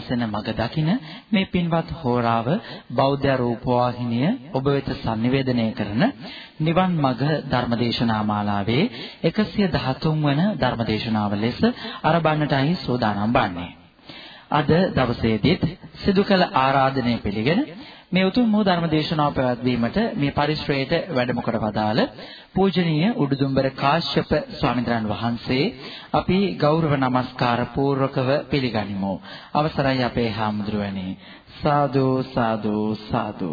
සැනසෙන මඟ දකින මේ පින්වත් හෝරාව බෞද්ධ රූපවාහිනිය ඔබ වෙත sannivedanaya කරන නිවන් මඟ ධර්මදේශනා මාලාවේ 113 වන ධර්මදේශනාව ලෙස අරබන්නටයි සූදානම් වන්නේ. අද දවසේදීත් සිදු කළ ආරාධනය පිළිගෙන මේ උතුම් වූ ධර්ම දේශනාව පැවැත්වීමට මේ පරිශ්‍රයයට වැඩම කොට වදාළ පූජනීය උඩුදුම්බර කාශ්‍යප ස්වාමීන් වහන්සේ අපි ගෞරව නමස්කාර පූර්වකව පිළිගනිමු. අවසරයි අපේ හාමුදුරුවනේ. සාදු සාදු සාදු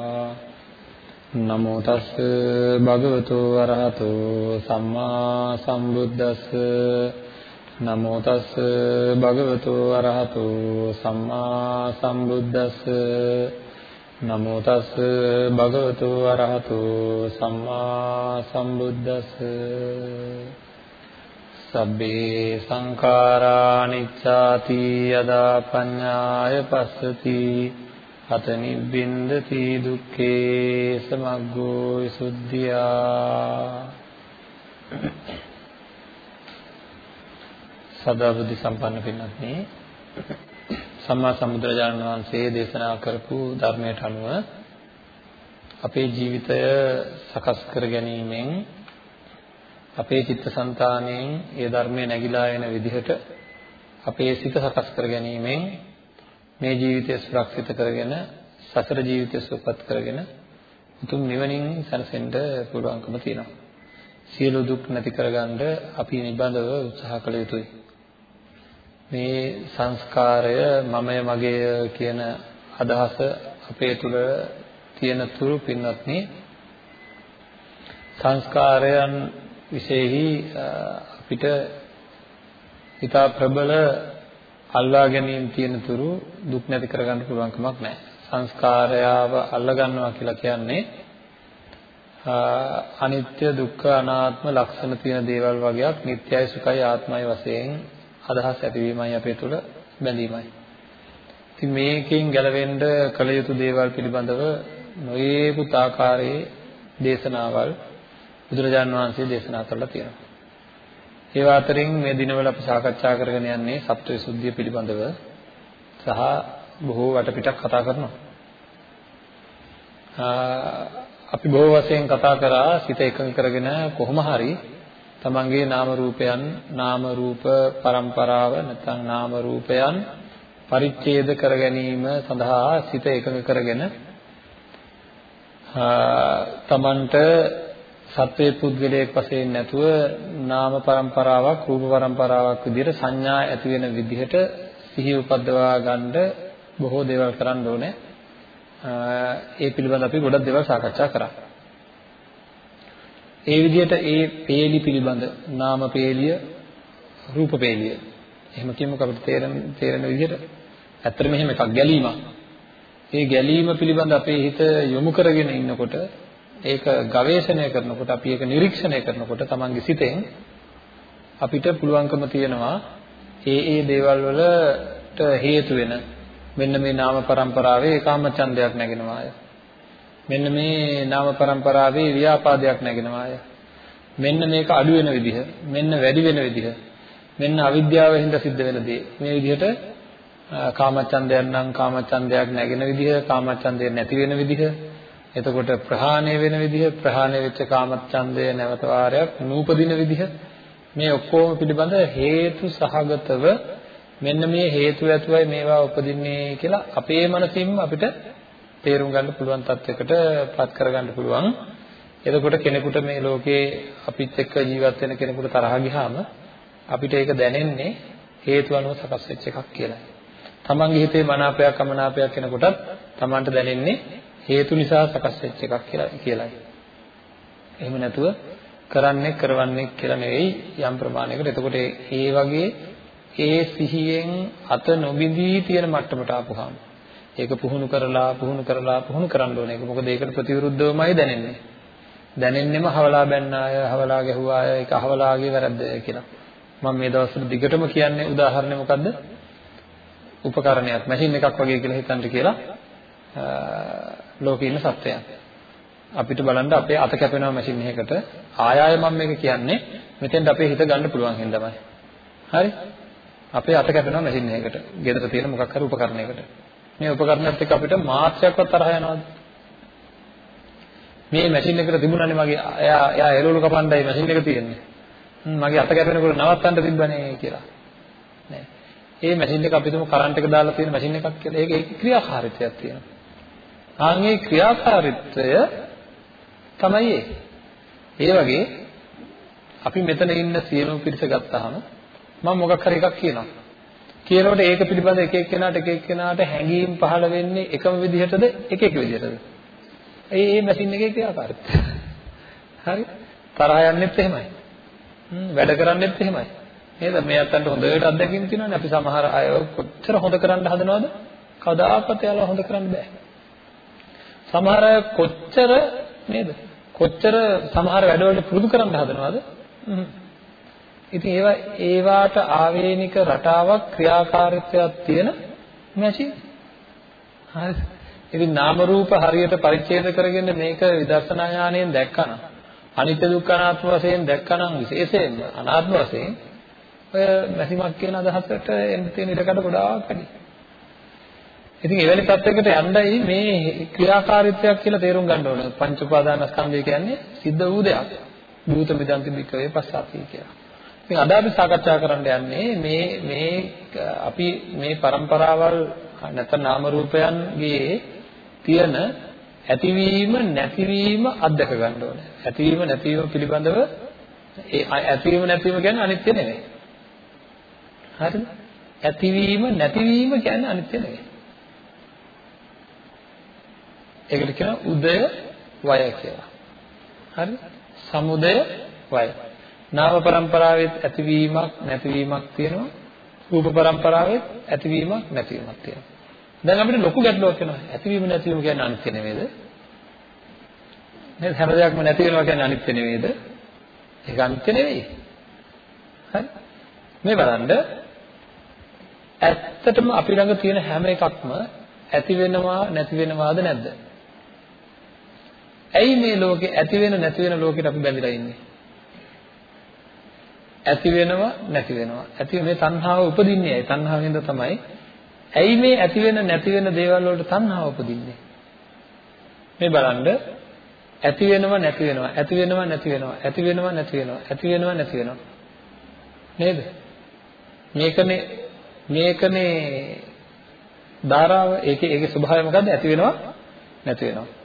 නමෝ තස් භගවතු අරහතෝ සම්මා සම්බුද්දස්ස. නමෝ තස් භගවතු අරහතෝ සම්මා සම්බුද්දස්ස. නමෝ තස් භගවතු අරහතෝ සම්මා සම්බුද්දස්ස. සබ්බේ සංඛාරා නිච්ඡාති යදා පඤ්ඤාය පස්සති. අත නිබ්බින්දති දුක්ඛේ සමග්ගෝ විසුද්ධියා සදා බුද්ධ සම්පන්න පින්වත්නි සම්මා සම්බුදුරජාණන් වහන්සේ දේශනා කරපු ධර්මයට අනුව අපේ ජීවිතය සකස් කර ගැනීමෙන් අපේ චිත්තසංතානයෙන් ඒ ධර්මය නැగిලා එන විදිහට අපේ සිත සකස් කර ගැනීමෙන් මේ ජීවිතය සුරක්ෂිත කරගෙන සසර ජීවිතය සුවපත් කරගෙන උතුම් නිවනින් සැනසෙන්න පුළුවන්කම තියෙනවා. සියලු දුක් නැති කරගන්න අපි නිබඳව උත්සාහ කළ යුතුයි. මේ සංස්කාරය මමය මගේය කියන අදහස අපේ තුල තියෙන තුරු පින්වත්නි සංස්කාරයන් විශේෂෙහි අපිට ඊටා ප්‍රබල අල්ලා ගැනීම තියෙන තුරු දුක් නැති කරගන්න පුළුවන් කමක් නැහැ. සංස්කාරයව අල්ලා ගන්නවා කියලා කියන්නේ අනිත්‍ය දුක්ඛ අනාත්ම ලක්ෂණ තියෙන දේවල් වගේක් නිට්ටයයි සුඛයි ආත්මයි වශයෙන් අදහස් ඇතිවීමයි අපේ තුල බැඳීමයි. ඉතින් මේකෙන් ගැලවෙන්න කළ යුතු දේවල් පිළිබඳව නොයේකුත් ආකාරයේ දේශනාවල් බුදුරජාන් වහන්සේ දේශනා කරලා තියෙනවා. ඒ අතරින් මේ දිනවල අපි සාකච්ඡා කරගෙන යන්නේ සත්වවිසුද්ධිය පිළිබඳව සහ බොහෝ වටපිටක් කතා කරනවා. අපි බොහෝ වශයෙන් කතා කරා සිත එකඟ කරගෙන කොහොම හරි තමන්ගේ නාම රූපයන් නාම රූප પરම්පරාව නැත්නම් නාම රූපයන් පරිච්ඡේද කර ගැනීම සඳහා සිත එකඟ කරගෙන තමන්ට සත්වයේ පුද්ගලයෙක් වශයෙන් නැතුව නාම પરම්පරාවක් රූප પરම්පරාවක් විදිහට සංඥා ඇති වෙන විදිහට සිහි උපද්දවා ගන්න බොහෝ දේවල් කරන්න ඕනේ. ඒ පිළිබඳ අපි ගොඩක් දේවල් සාකච්ඡා කරා. ඒ විදිහට ඒ peeli පිළිබඳ නාම peeliය රූප peeliය එහෙම කියමුකෝ අපිට තේරෙන තේරෙන විදිහට ඇත්තට මෙහෙම එකක් ගැලීමක්. ඒ ගැලීම පිළිබඳ අපේ හිත යොමු කරගෙන ඉන්නකොට ඒක ගවේෂණය කරනකොට අපි ඒක නිරීක්ෂණය කරනකොට තමන්ගේ සිතෙන් අපිට පුළුවන්කම තියෙනවා ඒ ඒ දේවල් වලට හේතු වෙන. මෙන්න මේ නාම પરම්පරාවේ ඒකාම ඡන්දයක් නැගෙනවාය මෙන්න මේ නාම પરම්පරාවේ ව්‍යාපාදයක් නැගෙනවාය මෙන්න මේක අඩු වෙන විදිහ මෙන්න වැඩි වෙන විදිහ මෙන්න අවිද්‍යාව හින්දා සිද්ධ වෙන දේ. මේ විදිහට කාමචන්දයන් නම් කාමචන්දයක් නැගෙන විදිහ කාමචන්දය නැති වෙන විදිහ එතකොට ප්‍රහාණය වෙන විදිහ ප්‍රහාණය වෙච්ච කාමච්ඡන්දය නැවත වාරයක් නූපදින විදිහ මේ ඔක්කොම පිළිබඳ හේතු සහගතව මෙන්න මේ හේතු ඇතුවයි මේවා උපදින්නේ කියලා අපේ මනසින්ම අපිට තේරුම් ගන්න පුළුවන් තත්යකට පත් කරගන්න පුළුවන්. එතකොට කෙනෙකුට මේ ලෝකේ අපිත් එක්ක ජීවත් වෙන කෙනෙකුට තරහ ගියාම අපිට ඒක දැනෙන්නේ හේතු අනුව සකස් වෙච්ච එකක් කියලා. තමන්ගේ හිතේ මනාපයක් අමනාපයක් කෙනෙකුටත් තමන්ට දැනෙන්නේ හේතු නිසා සකස් වෙච්ච එකක් කියලා කියලායි. එහෙම නැතුව කරන්නේ කරවන්නේ කියලා නෙවෙයි යම් ප්‍රමාණයකට. එතකොට ඒ වගේ ඒ සිහියෙන් අත නොබිඳී තියෙන මට්ටමට ආපුහම ඒක පුහුණු කරලා පුහුණු කරලා පුහුණු කරන්න ඕනේ. ඒක මොකද ඒකට ප්‍රතිවිරුද්ධවමයි දැනෙන්නේ. දැනෙන්නෙම හවලා බැන්න අය, හවලා ගැහුවා අය, ඒක හවලාගේ වැරද්ද කියලා. මම මේ දවස්වල දිගටම කියන්නේ උදාහරණය මොකද්ද? උපකරණයක්, මැෂින් එකක් වගේ කියලා හිතන්න කියලා ලෝකේ ඉන්න සත්වයන්. අපිට බලන්න අපේ අත කැපෙනවා මැෂින් එකකට. ආය ආය මම මේක කියන්නේ මෙතෙන්ට අපේ හිත ගන්න පුළුවන් හින්දාමයි. හරි? අපේ අත කැපෙනවා මැෂින් එකකට. ගෙදර තියෙන මොකක් හරි උපකරණයකට. මේ උපකරණයත් එක්ක අපිට මාත්‍රයක්වත් තරහ යනවද? මේ මැෂින් එකට තිබුණානේ මගේ එයා එයා එළවලු කපන්නයි මැෂින් එක තියෙන්නේ. මගේ අත කැපෙනකොට නවත්තන්න තිබ්බනේ කියලා. නෑ. මේ මැෂින් එක අපි තුමු කරන්ට් එක දාලා තියෙන මැෂින් එකක් කියලා. ඒක ඒකේ ක්‍රියාකාරීත්වයක් තියෙනවා. ආන්ගේ ක්‍රියාකාරීත්වය තමයි ඒ වගේ අපි මෙතන ඉන්න සියලුම පිරිස ගත්තාම මම මොකක් හරි එකක් කියනවා. කියනකොට ඒක පිළිබඳ එක එක්කෙනාට එක එක්කෙනාට හැඟීම් පහළ වෙන්නේ එකම විදිහටද එක එක විදිහටද? ඒ ඒ මැෂින් එකේ ක්‍රියාකාරීත්වය. හරි? තරහ යන්නෙත් එහෙමයි. වැඩ කරන්නෙත් එහෙමයි. නේද? මේ අතන්ට හොඳට අත්දැකීම් තියෙනවානේ. අපි සමහර අය කොච්චර හොඳ කරන්න හදනවද? කවදාකවත් එයාලා හොඳ කරන්න බෑ. සමහර අය කොච්චර නේද? කොච්චර සමහර වැඩවලට පුරුදු කරන්න හදනවද? ඉතින් ඒවා ඒවාට ආවේනික රටාවක් ක්‍රියාකාරීත්වයක් තියෙන මැෂින්. හරිද? ඉතින් නාම රූප හරියට පරිච්ඡේද කරගෙන මේක විදර්ශනා ඥාණයෙන් දැක්කනම් අනිත්‍ය දුක්ඛ අනාත්ම වශයෙන් දැක්කනම් විශේෂයෙන්ම අනාත්ම වශයෙන් ඔය මැසිමක් කියන අදහසට එන්න තියෙන ඉඩකඩ ගොඩාක් වැඩි. ඉතින් එවැනි තත්යකට යන්නයි මේ ක්‍රියාකාරීත්වයක් කියලා තේරුම් ගන්න ඕනේ. පංච උපාදානස්කන්ධය කියන්නේ සිද්ධ වූ දෙයක්. භූත මිදන්ති බිකවේ පස්සාති කියලා. ඉතින් අද අපි සාකච්ඡා කරන්න යන්නේ මේ මේ අපි මේ પરම්පරාවල් නැත්නම් නාම රූපයන්ගේ තියෙන ඇතිවීම නැතිවීම අත්දක ගන්න ඕනේ. ඇතිවීම නැතිවීම පිළිබඳව ඒ ඇතිවීම නැතිවීම කියන්නේ අනිත්‍ය නෙවෙයි. හරිද? ඇතිවීම නැතිවීම කියන්නේ අනිත්‍ය නෙවෙයි. ඒකට කියනවා උදය වය කියලා. හරි? සමුදය වය. නාම પરම්පරාවෙත් ඇතිවීමක් නැතිවීමක් තියෙනවා. රූප પરම්පරාවෙත් ඇතිවීමක් නැතිවීමක් තියෙනවා. දැන් අපිට ලොකු ගැටලුවක් වෙනවා. ඇතිවීම නැතිවීම කියන්නේ අනිත්‍ය නෙමෙයිද? නේද? හැම දෙයක්ම නැති වෙනවා කියන්නේ අනිත්‍ය නෙමෙයිද? ඒක අනිත්‍ය නෙවෙයි. හරි? මේ බලන්න ඇත්තටම අපි ළඟ තියෙන හැම එකක්ම ඇති වෙනවා නැති වෙනවාද නැද්ද? ඇයි මේ ලෝකේ ඇති වෙන නැති වෙන ලෝකෙට අපි බැඳලා ඉන්නේ? ඇති වෙනවා නැති වෙනවා. ඇති මේ තණ්හාව උපදින්නේ ඇයි? තණ්හාවෙන්ද තමයි ඇයි මේ ඇති වෙන නැති වෙන දේවල් වලට තණ්හාව උපදින්නේ? මේ බලන්න. ඇති වෙනව නැති වෙනවා. ඇති වෙනව නැති වෙනවා. ඇති වෙනව නැති වෙනවා. ඇති වෙනව නැති වෙනවා. නේද? මේකනේ මේකනේ ධාරාව. ඒකේ ඒකේ ස්වභාවය මොකද්ද? ඇති වෙනවා නැති වෙනවා.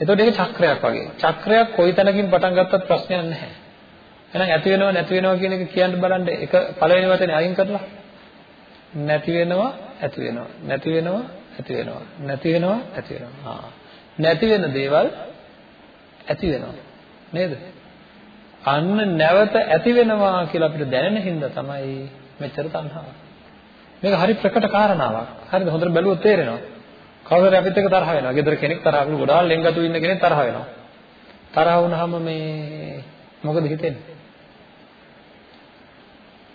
එතකොට ඒක චක්‍රයක් වගේ. චක්‍රයක් කොයි තැනකින් පටන් ගත්තත් ප්‍රශ්නයක් නැහැ. එහෙනම් ඇති වෙනව නැති වෙනව කියන එක කියන්න බලන්න එක පළවෙනි වචනේ අයින් කරලා. නැති වෙනවා ඇති වෙනවා. නැති වෙනවා ඇති වෙනවා. නැති වෙනවා ඇති වෙනවා. ආ. නැති වෙන දේවල් ඇති වෙනවා. නේද? අන්න නැවත ඇති වෙනවා කියලා අපිට දැනෙන හින්දා තමයි මෙච්චර තණ්හාව මේක හරි ප්‍රකට කාරණාවක්. හරිද? හොඳට බැලුවොත් තේරෙනවා. කවුරුහරි අපිත් එක්ක තරහ වෙනවා. ගෙදර කෙනෙක් තරහ වෙනවා ගොඩාක් ලෙන්ගතු ඉන්න කෙනෙක් තරහ වෙනවා. තරහ වුණාම මේ මොකද හිතෙන්නේ?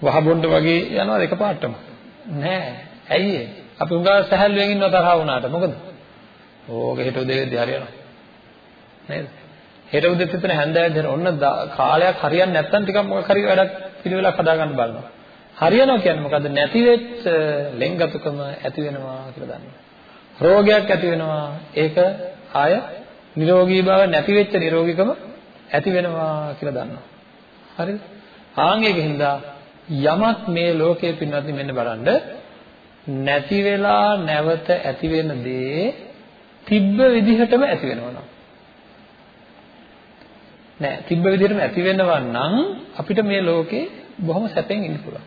වහ බොණ්ඩ වගේ යනවාද එකපාරටම නෑ. ඇයි ඒ? අපි උඟා සැහැල්ලුවෙන් ඉන්නව තරහ වුණාට. මොකද? ඕක හිත උදේදී හරියනවා. නේද? හෙට උදේත් එතන හැන්දෑවෙන් දෙන ඔන්න කාලයක් හරියන්නේ නැත්නම් ටිකක් මොකක් හරි වැඩක් පිළිවෙලක් හදාගන්න බලනවා. හරියනවා කියන්නේ මොකද්ද? නැති වෙච්ච ලෙන්ගතුකම ඇති වෙනවා කියලා දන්නවා. රෝගයක් ඇති වෙනවා. ඒක ආය නිරෝගී බව නැති වෙච්ච නිරෝගීකම ඇති වෙනවා කියලා දන්නවා. හරිද? ආන් ඒකින්ද යමක් මේ ලෝකයේ පින්වත්නි මෙන්න බලන්න නැති වෙලා නැවත ඇති වෙන දේ තිබ්බ විදිහටම ඇති වෙනවා නෑ තිබ්බ විදිහටම ඇති වෙනවා නම් අපිට මේ ලෝකේ බොහොම සැපෙන් ඉන්න පුළුවන්.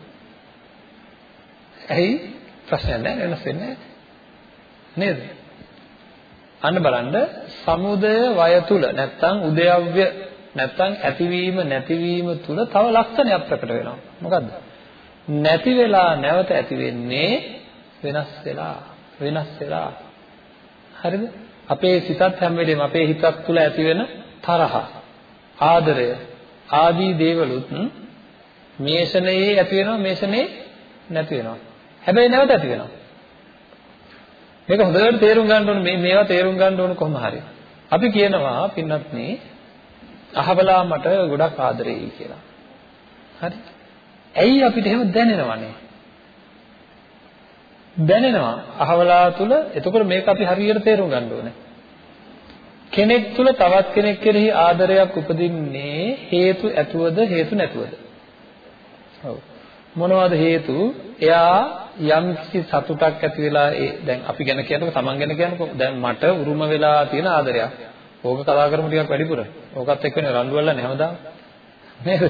ඇයි ප්‍රශ්නයක් නෑ වෙනස් වෙන්නේ නේද? අන්න බලන්න සමුදය වය තුල නැත්තම් උදයව්‍ය නැත්තම් ඇතිවීම නැතිවීම තුල තව ලක්ෂණයක් ප්‍රකට වෙනවා. මොකද්ද? නැති වෙලා නැවත ඇති වෙන්නේ වෙනස් වෙලා වෙනස් වෙලා හරිද අපේ සිතත් හැම වෙලේම අපේ හිතත් තුළ ඇති වෙන තරහ ආදරය ආදී දේවලුත් මේෂණයේ ඇති වෙනවා මේෂණේ නැති වෙනවා හැබැයි නැවත ඇති වෙනවා මේක හොඳට තේරුම් ගන්න ඕනේ. මේ මේවා තේරුම් ගන්න ඕන කොහොම හරි. අපි කියනවා පින්වත්නි අහවලා මට ගොඩක් ආදරෙයි කියලා. හරි? ඇයි අපිට එහෙම දැනෙනවනේ? දැනෙනවා අහවලා තුල. එතකොට මේක අපි හරියට තේරුම් ගන්න ඕනේ. කෙනෙක් තුල තවත් කෙනෙක් කෙරෙහි ආදරයක් උපදින්නේ හේතු ඇතුවද හේතු නැතුවද? ඔව්. මොනවද හේතු? එයා යම් කිසි සතුටක් ඇති වෙලා ඒ දැන් අපි ගැන කියනකොට තමන් ගැන කියනකොට දැන් මට උරුම වෙලා තියෙන ආදරයක් ඕක කතා කරමු ටිකක් වැඩිපුර ඕකත් එක්කනේ රණ්ඩු වෙලා නැවදා නේද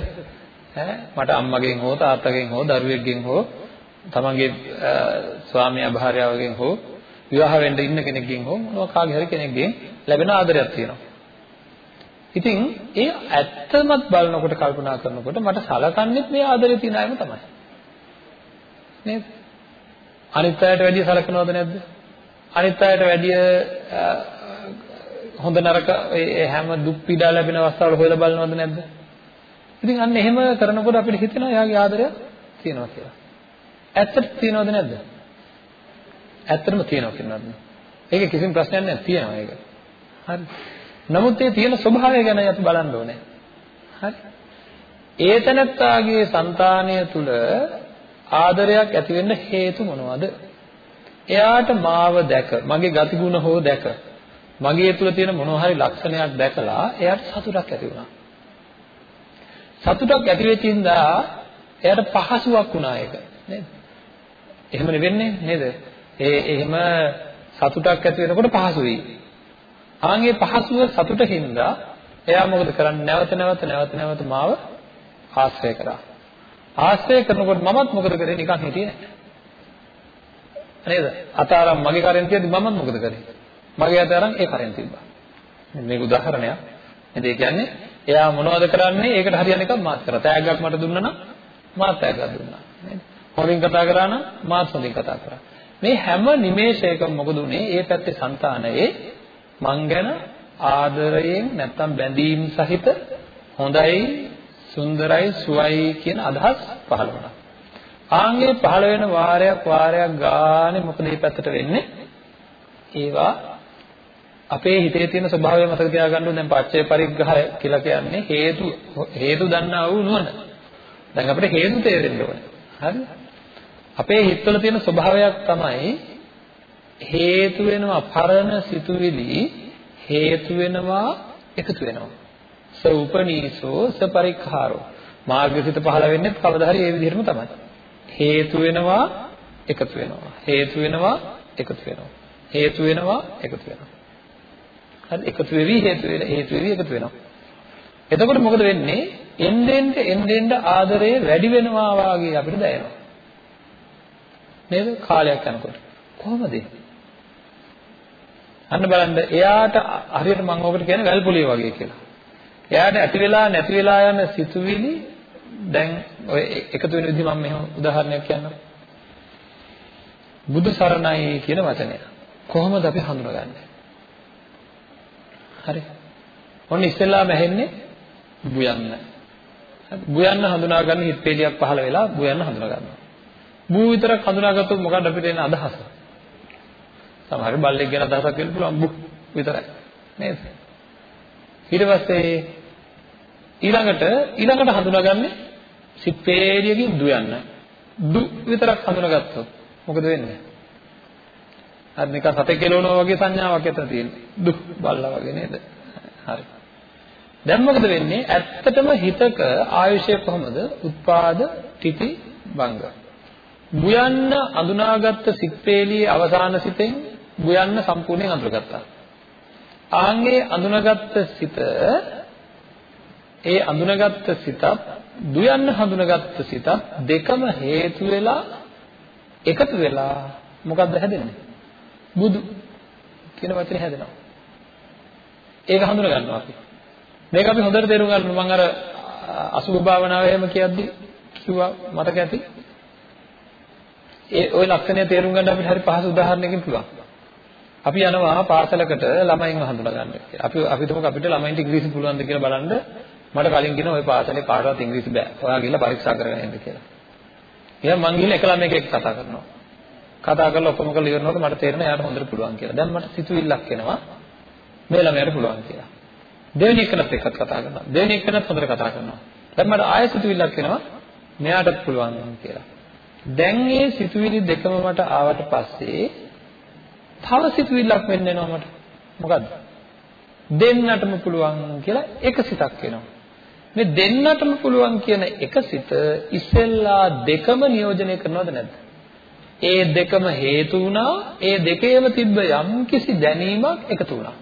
ඈ මට අම්මගෙන් හෝ තාත්තගෙන් හෝ දරුවෙක්ගෙන් හෝ තමන්ගේ ස්වාමියා භාර්යාවගෙන් හෝ විවාහ වෙන්න ඉන්න කෙනෙක්ගෙන් හෝ මොනවා කාගේ හරි කෙනෙක්ගෙන් ලැබෙන ආදරයක් තියෙනවා. ඉතින් ඒ ඇත්තමත් බලනකොට කල්පනා කරනකොට මට සලකන්නේත් මේ ආදරේ තියෙන අයම තමයි. නේද? අනිත් අයට වැඩිය සලකනවද නැද්ද? අනිත් අයට වැඩිය හොඳ නරක හැම දුක් පීඩා ලැබෙන අවස්ථාවල හොයලා බලනවද නැද්ද? ඉතින් අන්න එහෙම කරනකොට අපිට හිතෙනවා එයාගේ ආදරය තියෙනවා කියලා. ඇත්තට තියෙනවද නැද්ද? ඇත්තටම තියෙනවා කියනවාද? ඒක කිසිම ප්‍රශ්නයක් නැහැ තියෙනවා ඒක. හරි. නමුත් ඒ තියෙන ස්වභාවය ගැන අපි බලන්න ඕනේ. හරි. ඒතනත්තාගේ సంతානය තුල ආදරයක් ඇති වෙන්න හේතු මොනවද? එයාට මාව දැක, මගේ ගතිගුණ හෝ දැක, මගේ තුල තියෙන මොනවා හරි ලක්ෂණයක් දැකලා එයාට සතුටක් ඇති වුණා. සතුටක් ඇති වෙච්ච ඉඳා එයාට පහසුවක් වුණා ඒක නේද? එහෙමනේ වෙන්නේ නේද? ඒ එහෙම සතුටක් ඇති වෙනකොට පහසුයි. ආන්ගේ පහසුව සතුටින්ද එයා මොකද කරන්නේ? නැවත නැවත නැවත නැවත මාව ආශ්‍රය කරා. ආශ්‍රය කරනකොට මමත් මොකද කරේ? නිකන් හිටියේ නේද? අතාරම් මගේ කරෙන් තියද්දි මමත් මොකද කරේ? මගේ අතාරම් ඒ කරෙන් තිබ්බා. මේක උදාහරණයක්. නේද? ඒ කියන්නේ එයා මොනවද කරන්නේ? ඒකට හරියන එකක් මාත් කරා. තෑග්ගක් මට දුන්නා නම් මාත් තෑග්ගක් දුන්නා. නේද? හොඳින් කතා කරා නම් මාත් හොඳින් කතා කරා. මේ හැම නිමේෂයකම මොකද උනේ? ඒ පැත්තේ సంతානයේ මං ගැන ආදරයෙන් නැත්තම් බැඳීම් සහිත හොඳයි, සුන්දරයි, සුවයි කියන අදහස් පහළ වුණා. ආන්ගේ පහළ වෙන වාරයක් වාරයක් ගානේ මොකද මේ පැත්තට වෙන්නේ? ඒවා අපේ හිතේ තියෙන ස්වභාවය මතක තියාගන්න ඕනේ දැන් පච්චේ පරිග්‍රහය කියලා කියන්නේ හේතු හේතු දන්නා වූ නුවණ. දැන් අපිට හේතු තේරෙන්න ඕනේ. හරි? අපේ හිතවල තියෙන ස්වභාවයක් තමයි හේතු වෙනවා පරණ සිතුවිලි හේතු වෙනවා එකතු වෙනවා. ස උපනීසෝ ස පරික්ඛාරෝ. මාර්ගසිත පහළ වෙන්නේ කවදා හරි ඒ විදිහටම තමයි. හේතු වෙනවා එකතු වෙනවා. හේතු වෙනවා එකතු වෙනවා. හේතු වෙනවා එකතු වෙනවා. හරි එකතු වෙවි හේතු වෙන හේතු වෙවි එකතු වෙනවා. එතකොට මොකද වෙන්නේ? එන්නෙන් එන්නෙන් ආදරය වැඩි වෙනවා වාගේ අපිට දැනෙනවා. නේද? කාලයක් යනකොට. කොහොමද? අන්න බලන්න එයාට හරියට මම ඔකට කියන්නේ වැල් පොලිය වගේ කියලා. එයාට ඇති වෙලා නැති වෙලා යන සිතුවිලි දැන් ඔය එකතු වෙන විදිහ මම මෙහෙම උදාහරණයක් කියන්නම්. බුදු සරණයි කියන වචනය. කොහොමද අපි හඳුනගන්නේ? හරි. ඔන්න ඉස්සෙල්ලාම ඇහෙන්නේ බුයන්න. බුයන්න හඳුනා ගන්න හිත් පෙළියක් පහළ වෙලා බුයන්න හඳුනා ගන්නවා. බූ විතරක් හඳුනාගත්තොත් මොකක්ද අපිට එන අදහස? සමහර බල්ලෙක් ගැන අදහසක් වෙන්න පුළුවන් බු විතරයි. නේද? ඊට පස්සේ ඊළඟට ඊළඟට හඳුනාගන්නේ සිත් පෙළියකින් දුයන්න. දු විතරක් හඳුනාගත්තොත් මොකද වෙන්නේ? අර නිකන් සතෙක් කෙලවනවා වගේ සංඥාවක් ඇතන තියෙන්නේ. දු බල්ලා වගේ නේද? හරි. දැන් මොකද වෙන්නේ? ඇත්තටම හිතක ආයුෂය කොහොමද? උත්පාද තිති භංග. බුයන්න අඳුනාගත්ත සිත්පේලියේ අවසාන සිතෙන් බුයන්න සම්පූර්ණයෙන් අඳුරගත්තා. ආන්ගේ අඳුනගත්ත සිත ඒ අඳුනගත්ත සිතත් දුයන්න හඳුනගත්ත සිතත් දෙකම හේතු වෙලා එකතු වෙලා මොකද්ද හැදෙන්නේ? බුදු කියන වචනේ හැදෙනවා. ඒක හඳුන ගන්නවා අපි. මේක අපි හොඳට තේරුම් ගන්න මම අර අසුභ භාවනාව එහෙම කියද්දි කිව්වා මතක ඇති. ඒ ওই ලක්ෂණය තේරුම් ගන්න අපිට හරි පහසු උදාහරණයකින් පුළුවන්. අපි යනවා පාසලකට ළමයින්ව හඳුනා ගන්න. අපි අපි තුමක අපිට ළමයින්ට ඉංග්‍රීසි පුළුවන්ද කියලා බලන්න මට කලින් කියන ওই පාසලේ කාටවත් ඉංග්‍රීසි බෑ. ඔයා ගිහලා පරීක්ෂා කරගෙන එන්න කියලා. එහෙනම් මං ගිහලා එක ළමයෙක් එක්ක කතා කරනවා. කතා කරලා ඔක්කොම කරලා ඉවරනකොට මට තේරෙනවා එයාට හොඳට පුළුවන් කියලා. දැන් මට සිතුවිල්ලක් එනවා මේ ළමයාට පුළුවන් කියලා. දෙවෙනි එකනත් එක්කත් කතා කරනවා. දෙවෙනි එකනත් හොඳට කතා කරනවා. දැන් මට ආයෙ සිතුවිල්ලක් එනවා මෙයාටත් පුළුවන් කියලා. දැන් මේ සිතුවිලි දෙකම මට ආවට පස්සේ තව සිතුවිල්ලක් වෙන්න එනවා මට. මොකද්ද? දෙන්නටම පුළුවන් කියලා එක සිතක් එනවා. මේ දෙන්නටම පුළුවන් කියන එක සිත ඉස්සෙල්ලා දෙකම නියෝජනය කරනවද නැද්ද? ඒ දෙකම හේතු වුණා ඒ දෙකේම තිබ්බ යම්කිසි දැනීමක් එකතු වුණා.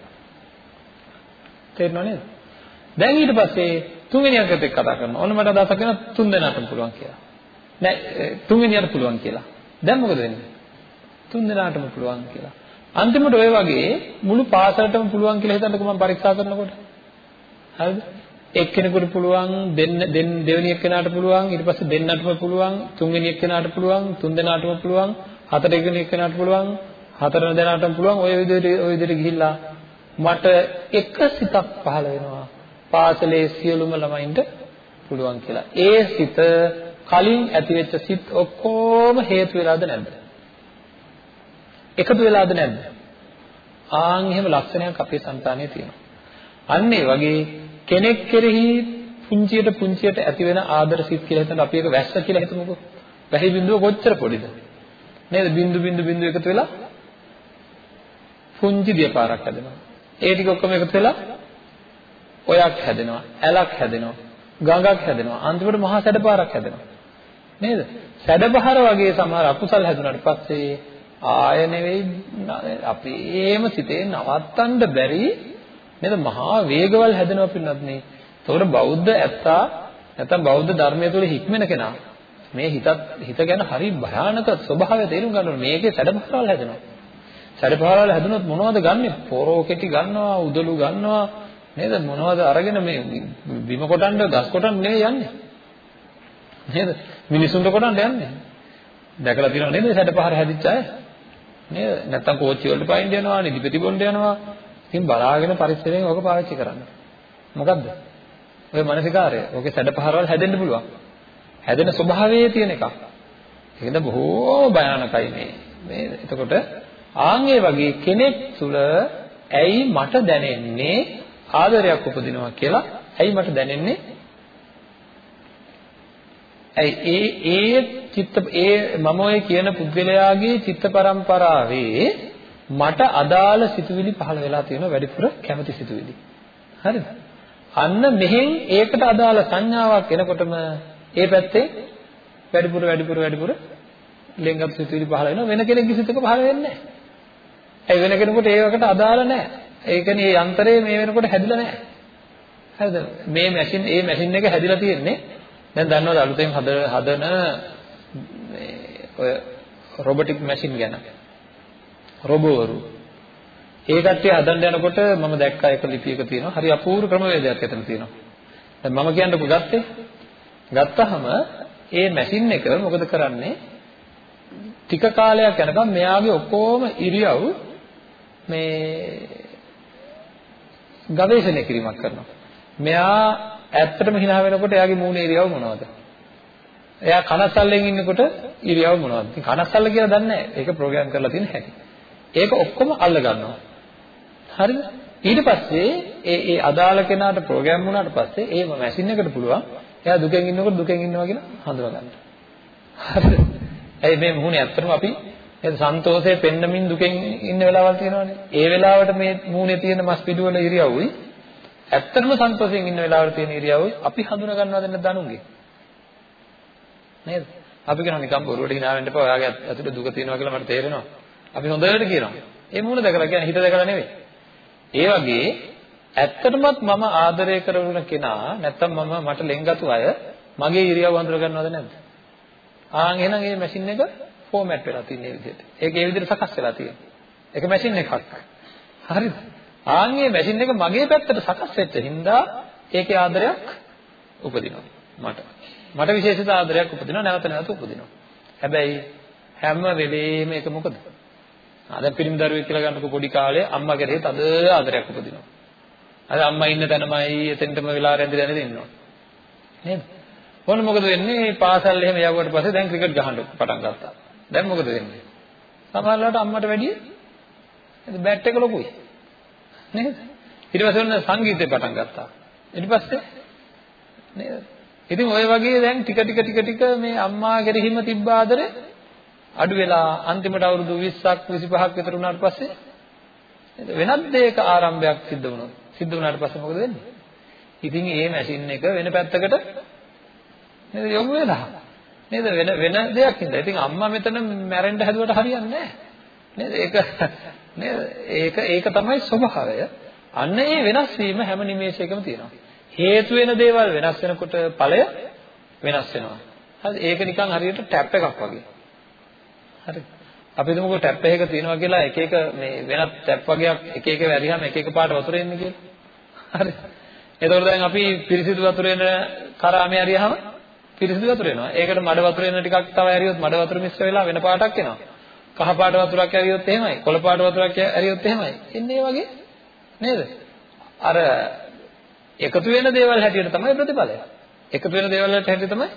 තේරෙනව නේද? දැන් ඊට පස්සේ තුන්වෙනි අංකෙත් එක්ක කතා කරනවා. ඔන්න මට අදහසක් වෙනවා තුන් දෙනාටම පුළුවන් කියලා. නෑ තුන්වෙනියට පුළුවන් කියලා. දැන් මොකද වෙන්නේ? තුන් දෙනාටම පුළුවන් කියලා. අන්තිමට ඔය වගේ මුළු පාසලටම පුළුවන් කියලා හිතන්නකෝ මම පරීක්ෂා කරනකොට. හරිද? එක්කෙනෙකුට පුළුවන් දෙන්න දෙන්න දෙවෙනි එක්කෙනාට පුළුවන් ඊට පස්සේ දෙන්නටම පුළුවන් තුන්වෙනි එක්කෙනාට පුළුවන් තුන් දෙනාටම පුළුවන් හතරවෙනි එක්කෙනාට පුළුවන් හතර දෙනාටම පුළුවන් ඔය විදිහට ඔය විදිහට ගිහිල්ලා මට එක සිතක් පහළ වෙනවා පාසලේ සියලුම ළමයින්ට පුළුවන් කියලා. ඒ සිත කලින් ඇතිවෙච්ච සිත් ඔක්කොම හේතු වෙලාද නැද්ද? එකතු වෙලාද නැද්ද? ආන් එහෙම ලක්ෂණයක් අපේ సంతානයේ තියෙනවා. අන්න ඒ වගේ කෙනෙක් කෙරෙහි පුංචියට පුංචියට ඇති වෙන ආදර සිත් කියලා හිතන අපි ඒක වැස්ස කියලා හිතමුකෝ. වැහි බිඳුව කොච්චර පොඩිද? නේද? බිඳු බිඳු බිඳු එකතු වෙලා පුංචි දියපාරක් හැදෙනවා. ඒ ටික ඔක්කොම එකතු වෙලා ඔයක් හැදෙනවා, ඇලක් හැදෙනවා, ගඟක් හැදෙනවා. අන්තිමට මහා සැඩපාරක් හැදෙනවා. නේද? සැඩපහර වගේ සමහර අකුසල් හැදුනාට පස්සේ ආය නෙවෙයි අපේම සිතේ නවත්තන්න බැරි නේද මහා වේගවල් හැදෙනවා පින්නත් නේ. ඒතකොට බෞද්ධ ඇත්තා නැත්නම් බෞද්ධ ධර්මයේ තුල හික්මෙන කෙනා මේ හිතත් හිත ගැන හරි භයානක ස්වභාවය තේරුම් ගන්න ඕනේ. මේකේ සැඩපහරවල් හැදෙනවා. සැඩපහරවල් හැදුනොත් මොනවද ගන්නෙ? පොරෝ කෙටි ගන්නවා, උදළු ගන්නවා නේද? මොනවද අරගෙන මේ බිම කොටන්න, ගස් කොටන්න නෙවෙයි යන්නේ. නේද? මිනිසුන්ට කොටන්න යන්නේ. දැකලා තියෙනව නේද සැඩපහර හැදිච්ච අය? නේද? නැත්තම් කෝච්චි වලට පයින් යනවා, නිදිපෙති බොන්න යනවා. ඉතින් බලාගෙන පරිස්සමෙන් ඕක පාවිච්චි කරන්න. මොකද්ද? ඔය මානසිකාරය. ඕකේ සැඩපහරවල් හැදෙන්න පුළුවන්. හැදෙන ස්වභාවයේ තියෙන එකක්. ඒකද බොහෝ භයානකයි මේ. මේ එතකොට ආන්ගේ වගේ කෙනෙක් තුල ඇයි මට දැනෙන්නේ ආදරයක් උපදිනවා කියලා ඇයි මට දැනෙන්නේ ඇයි ඒ ඒ චිත්ත ඒ මම ඔය කියන පුද්ගලයාගේ චිත්ත පරම්පරාවේ මට අදාළ සිතුවිලි පහළ වෙලා තියෙනවා වැඩිපුර කැමති සිතුවිලි. හරිද? අන්න මෙහෙන් ඒකට අදාළ සංඥාවක් එනකොටම ඒ පැත්තේ වැඩිපුර වැඩිපුර වැඩිපුර ලෙන්ගත් සිතුවිලි පහළ වෙනවා වෙන කෙනෙක්ගේ සිතක පහළ වෙන්නේ නැහැ. ඒ වෙන කෙනෙකුට ඒකට අදාළ නැහැ. ඒ කියන්නේ මේ යන්ත්‍රය මේ වෙනකොට හැදිලා නැහැ. හරිද? මේ මැෂින් ඒ මැෂින් එක හැදිලා තියෙන්නේ දැන් දන්නවද අලුතෙන් හදන මේ ඔය රොබොටික් මැෂින් ගැන? රොබෝවරු. ඒ කට්ටිය හදන්න යනකොට මම දැක්කා එක ලිපියක තියෙනවා. හරි අපූර්ව ක්‍රමවේදයක් එතන තියෙනවා. දැන් මම කියන්නකෝ ගත්තේ. ගත්තාම ඒ මැෂින් එක මොකද කරන්නේ? ටික කාලයක් යනකම් මෙයාගේ ඔක්කොම ඉරියව් මේ ගවේෂණය කිරීමක් කරනවා. මෙයා ඇත්තටම hina වෙනකොට එයාගේ මූණ ඉරියව් මොනවද? එයා කනස්සල්ලෙන් ඉන්නකොට ඉරියව් මොනවද? ඉතින් කනස්සල්ල කියලා දන්නේ නැහැ. ඒක ප්‍රෝග්‍රෑම් කරලා තියෙන හැටි. ඒක ඔක්කොම අල්ල ගන්නවා. හරිද? ඊට පස්සේ ඒ ඒ අදාළ කෙනාට ප්‍රෝග්‍රෑම් වුණාට පස්සේ ඒ මැෂින් එකට පුළුවන් එයා දුකෙන් ඉන්නකොට දුකෙන් ඉන්නවා කියලා හඳුනා ගන්න. හරිද? ඇයි මේ මුහුණේ ඇත්තටම අපි නේද සන්තෝෂයෙන් පෙන්නමින් දුකෙන් ඉන්න වෙලාවල් තියෙනවානේ. ඒ වෙලාවට මේ මූණේ තියෙන මස් පිඩුවල ඉරියව්වයි ඇත්තටම සන්තෝෂයෙන් ඉන්න වෙලාවල තියෙන ඉරියව්වයි අපි හඳුනා ගන්නවද නැද්ද අනුන්ගේ? නේද? අපි කියනවා නිකම් බොරුවට hina වෙන්න එපා. ඔයාගේ ඇතුලේ දුක තියෙනවා කියලා මට තේරෙනවා. අපි හොඳට කියනවා. ඒ මූණ දැකලා කියන්නේ හිත දැකලා නෙවෙයි. ඒ වගේ ඇත්තටමත් මම ආදරය කරන කෙනා නැත්තම් මම මට ලෙන්ගතු අය මගේ ඉරියව් හඳුනා ගන්නවද නැද්ද? ආන් එහෙනම් මේ මැෂින් එක ෆෝමැට් වෙලා තියෙන විදිහට. ඒක ඒ විදිහට සකස් වෙලා තියෙනවා. ඒක මැෂින් එකක්. හරිද? ආන්ගේ මැෂින් එක මගේ පැත්තට සකස් වෙච්ච හින්දා ඒකේ ආදරයක් උපදිනවා මට. මට විශේෂිත ආදරයක් උපදිනවා නැවත නැවත උපදිනවා. හැබැයි හැම වෙලේම ඒක මොකද? ආ දැන් පිරිමි දරුවෙක් කියලා ගන්නකො පොඩි කාලේ අම්මා කෙරෙහි තද ආදරයක් උපදිනවා. අද අම්මා ඉන්න තැනමයි එතෙන්ටම වෙලා රැඳිලා නේද ඉන්නවා. නේද? මොන මොකද වෙන්නේ? පාසල් එහෙම යවුවට පස්සේ දැන් ක්‍රිකට් ගහන්න පටන් ගත්තා. දැන් මොකද වෙන්නේ? සමහරවිට අම්මට වැඩිය නේද බැට් එක ලොකුයි. නේද? ඊට පස්සේ ඔන්න සංගීතේ පටන් ගත්තා. ඊට පස්සේ නේද? ඉතින් ওই වගේ දැන් ටික ටික ටික ටික මේ අම්මා කෙරෙහිම තිබ්බ ආදරේ අඩු වෙලා අන්තිමට අවුරුදු 20ක් 25ක් විතර වුණාට පස්සේ වෙනත් දෙයක ආරම්භයක් සිද්ධ වුණා. සිද්ධ වුණාට පස්සේ මොකද වෙන්නේ? ඉතින් මේ මැෂින් එක වෙන පැත්තකට නේද යොමු වෙලා. නේද වෙන වෙන දෙයක් හින්දා. ඉතින් අම්මා මෙතන මැරෙන්න හැදුවට හරියන්නේ නැහැ. නේද? ඒක නේද? ඒක ඒක තමයි ස්වභාවය. අන්න ඒ වෙනස් වීම හැම නිමේෂයකම තියෙනවා. හේතු වෙන දේවල් වෙනස් වෙනකොට ඵලය වෙනස් වෙනවා. හරි ඒක නිකන් හරියට ටැප් එකක් වගේ. හරි. අපි හිතමුකෝ ටැප් එකක තියෙනවා කියලා එක එක මේ වෙනත් ටැප් වගේක් එක එක වැරියාම එක එක පාට වතුර එන්නේ කියලා. හරි. එතකොට දැන් අපි පිරිසිදු වතුර එන කරාමේ හරියහම පිරිසිදු වතුර එනවා. ඒකට මඩ වතුර එන ටිකක් තව ඇරියොත් මඩ වතුර මිශ්‍ර වෙලා වෙන පාටක් එනවා. කහ පාට වතුරක් ඇරියොත් එහෙමයි. කොළ පාට වතුරක් ඇරියොත් එහෙමයි. එන්නේ වගේ නේද? අර එකතු වෙන දේවල් හැටියට තමයි ප්‍රතිඵලය. එකතු වෙන දේවල් වලට හැටියට තමයි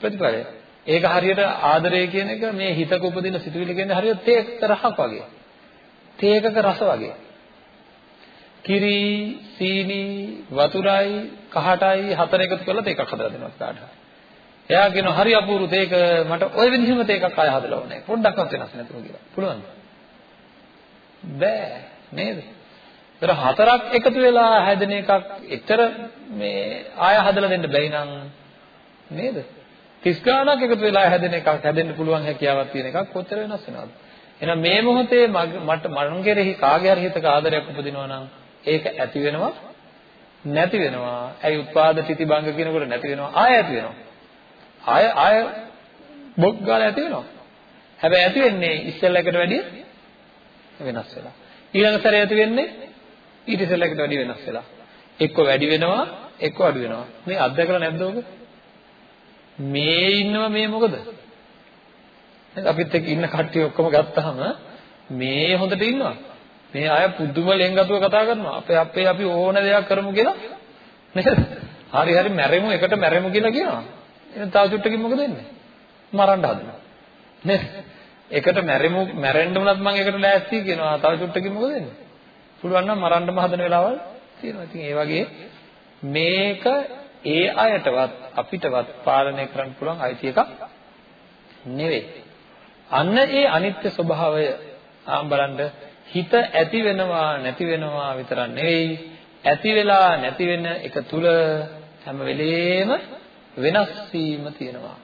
ප්‍රතිඵලය. ඒක හරියට ආදරය කියන එක මේ හිතක උපදින සිතුවිලි කියන්නේ හරියට තේක රහක් වගේ. තේකක රස වගේ. කිරි, සීනි, වතුරයි, කහටයි හතර එකතු කරලා තේකක් හදලා දෙනවා කාට හරි. එයා කියනවා හරි අපූර්ව තේක මට ওই විදිහම තේකක් ආය හදලා ඕනේ. පොඩ්ඩක්වත් වෙනස් නැතුව කියලා. පුළුවන්ද? බෑ නේද? ඒතර හතරක් එකතු වෙලා හැදෙන එකක් එතර මේ ආය හදලා දෙන්න බැයි නම් නේද? 30 ගාණක් එකතු වෙලා හැදෙන එකක් හැදෙන්න පුළුවන් හැකියාවක් තියෙන එකක් කොච්චර වෙනස් වෙනවද? එහෙනම් මේ මොහොතේ මට මරණ කෙරෙහි කාගේ හරි හිතක ආදරයක් උපදිනවා නම් ඒක ඇති වෙනවා නැති වෙනවා. ඇයි උත්පාද ප්‍රතිබංග කියනකොට නැති වෙනවා ආය ඇති වෙනවා. ආය ආය බොක් ගාලා ඇති වෙනවා. හැබැයි ඇති වෙන්නේ ඉස්සෙල්ලා එකට වැඩිය වෙනස් වෙලා. ඊළඟ සැරේ ඇති වෙන්නේ ඊට ඉස්සෙල්ලා එකට වැඩිය වෙනස් වෙලා. එක්ක වැඩි වෙනවා එක්ක අඩු වෙනවා. මේ අත්දැකලා නැද්ද ඔබ? මේ ඉන්නවා මේ මොකද? අපිත් එක්ක ඉන්න කට්ටිය ඔක්කොම ගත්තාම මේ හොඳට ඉන්නවා. මේ අය පුදුම ලෙන්ගතුව කතා කරනවා. අපේ අපේ අපි ඕන දෙයක් කරමු කියලා නේද? හරි හරි මැරෙමු එකට මැරෙමු කියලා කියනවා. එහෙනම් තව චුට්ටකින් මොකද වෙන්නේ? මරන්න හදනවා. නේද? එකට මැරෙමු මැරෙන්න උනත් මම එකට ලෑස්ති කියනවා. තව චුට්ටකින් මොකද වෙන්නේ? පුළුවන් නම් මරන්නම හදන වෙලාවල් තියෙනවා. ඉතින් ඒ වගේ මේක ඒ අයටවත් අපිටවත් පාලනය කරන්න පුළුවන් අයිති එකක් නෙවෙයි. අන්න ඒ අනිත්‍ය ස්වභාවය ආම් බලන්න හිත ඇති වෙනවා නැති වෙනවා විතරක් නෙවෙයි ඇති වෙලා නැති වෙන එක තුල හැම වෙලේම වෙනස් වීම තියෙනවා.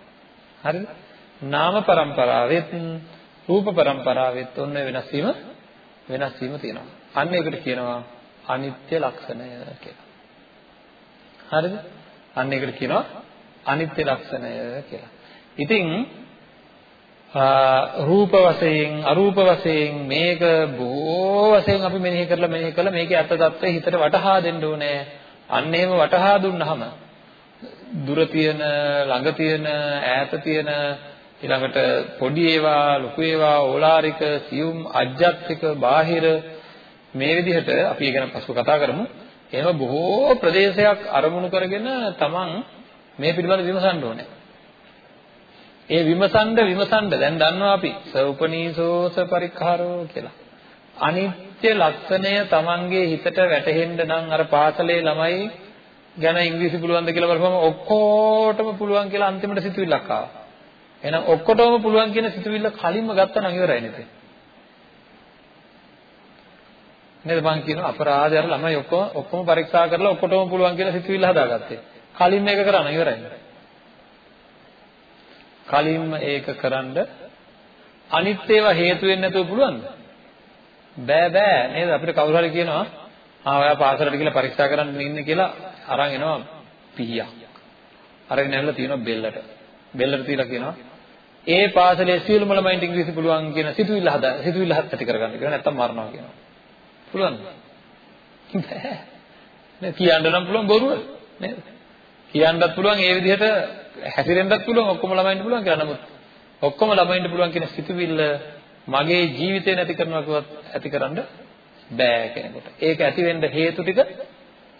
හරිද? නාම પરම්පරාවෙත් රූප પરම්පරාවෙත් ඔන්න වෙනස් වීම වෙනස් වීම තියෙනවා. අන්න ඒකට කියනවා අනිත්‍ය ලක්ෂණය කියලා. හරිද? අන්න ඒකට කියනවා අනිත්‍ය ලක්ෂණය කියලා. ඉතින් රූප වශයෙන් අරූප වශයෙන් මේක බොහෝ වශයෙන් අපි මෙනෙහි කරලා මෙනෙහි කරලා මේකේ අර්ථ தත්ත්වය හිතට වටහා දෙන්න ඕනේ. අන්න එහෙම වටහා දුන්නාම දුර තියෙන ළඟ තියෙන ඈත තියෙන ඊළඟට පොඩි ඒවා ලොකු ඒවා ඕලාරික සියුම් අජ්ජත්තික බාහිර මේ විදිහට අපි ඒ ගැන පසු කතා කරමු එහෙම බොහෝ ප්‍රදේශයක් අරමුණු කරගෙන තමන් මේ පිළිබඳව විමසන්න ඕනේ ඒ විමසන්න විමසන්න දැන් දන්නවා අපි සෝපනීසෝස පරික්ඛාරෝ කියලා අනිත්‍ය ලක්ෂණය තමන්ගේ හිතට වැටහෙන්න නම් අර පාසලේ ළමයි ගැන ඉංග්‍රීසි පුළුවන්ද කියලා බලපුවම ඔක්කොටම පුළුවන් කියලා අන්තිමට සිතුවිල්ලක් ආවා. එහෙනම් ඔක්කොටම පුළුවන් කියන සිතුවිල්ල කලින්ම ගත්තා නම් ඉවරයි නේද? නේද මං කියනවා අපරාධය අර ළමයි ඔක්කොම ඔක්කොම පරීක්ෂා කරලා ඔක්කොටම පුළුවන් කියලා සිතුවිල්ල හදාගත්තේ. කලින් මේක කරා නම් ඉවරයි. කලින්ම ඒක කරන්ඩ අනිත් ඒවා හේතු වෙන්නේ නැතුව පුළුවන්ද? බෑ බෑ නේද අපිට කවුරු හරි කියනවා ආ ඔයා පාසලට ගිහලා පරීක්ෂා කරන්න ඉන්න කියලා අරන් එනවා පිහියක්. අරගෙන ඇවිල්ලා තියෙනවා බෙල්ලට. බෙල්ලට තියලා කියනවා ඒ පාසලේ සියලුම ළමයින්ට ඉංග්‍රීසි පුළුවන් කියන සිතුවිල්ල හදා සිතුවිල්ල ඇති කරගන්න කියලා නැත්තම් මරනවා කියනවා. පුළුවන්ද? බෑ. නේ කියන්න නම් පුළුවන් බොරුව නේද? කියන්නත් පුළුවන් ඒ විදිහට හැසිරෙන්නත් පුළුවන් ඔක්කොම ළමයින්ට පුළුවන් කියලා. නමුත් ඔක්කොම ළමයින්ට පුළුවන් කියන සිතුවිල්ල මගේ ජීවිතේ නැති කරනවා කිව්වත් ඇතිකරන්න බෑ කෙනෙකුට. ඒක ඇති වෙන්න හේතු ටික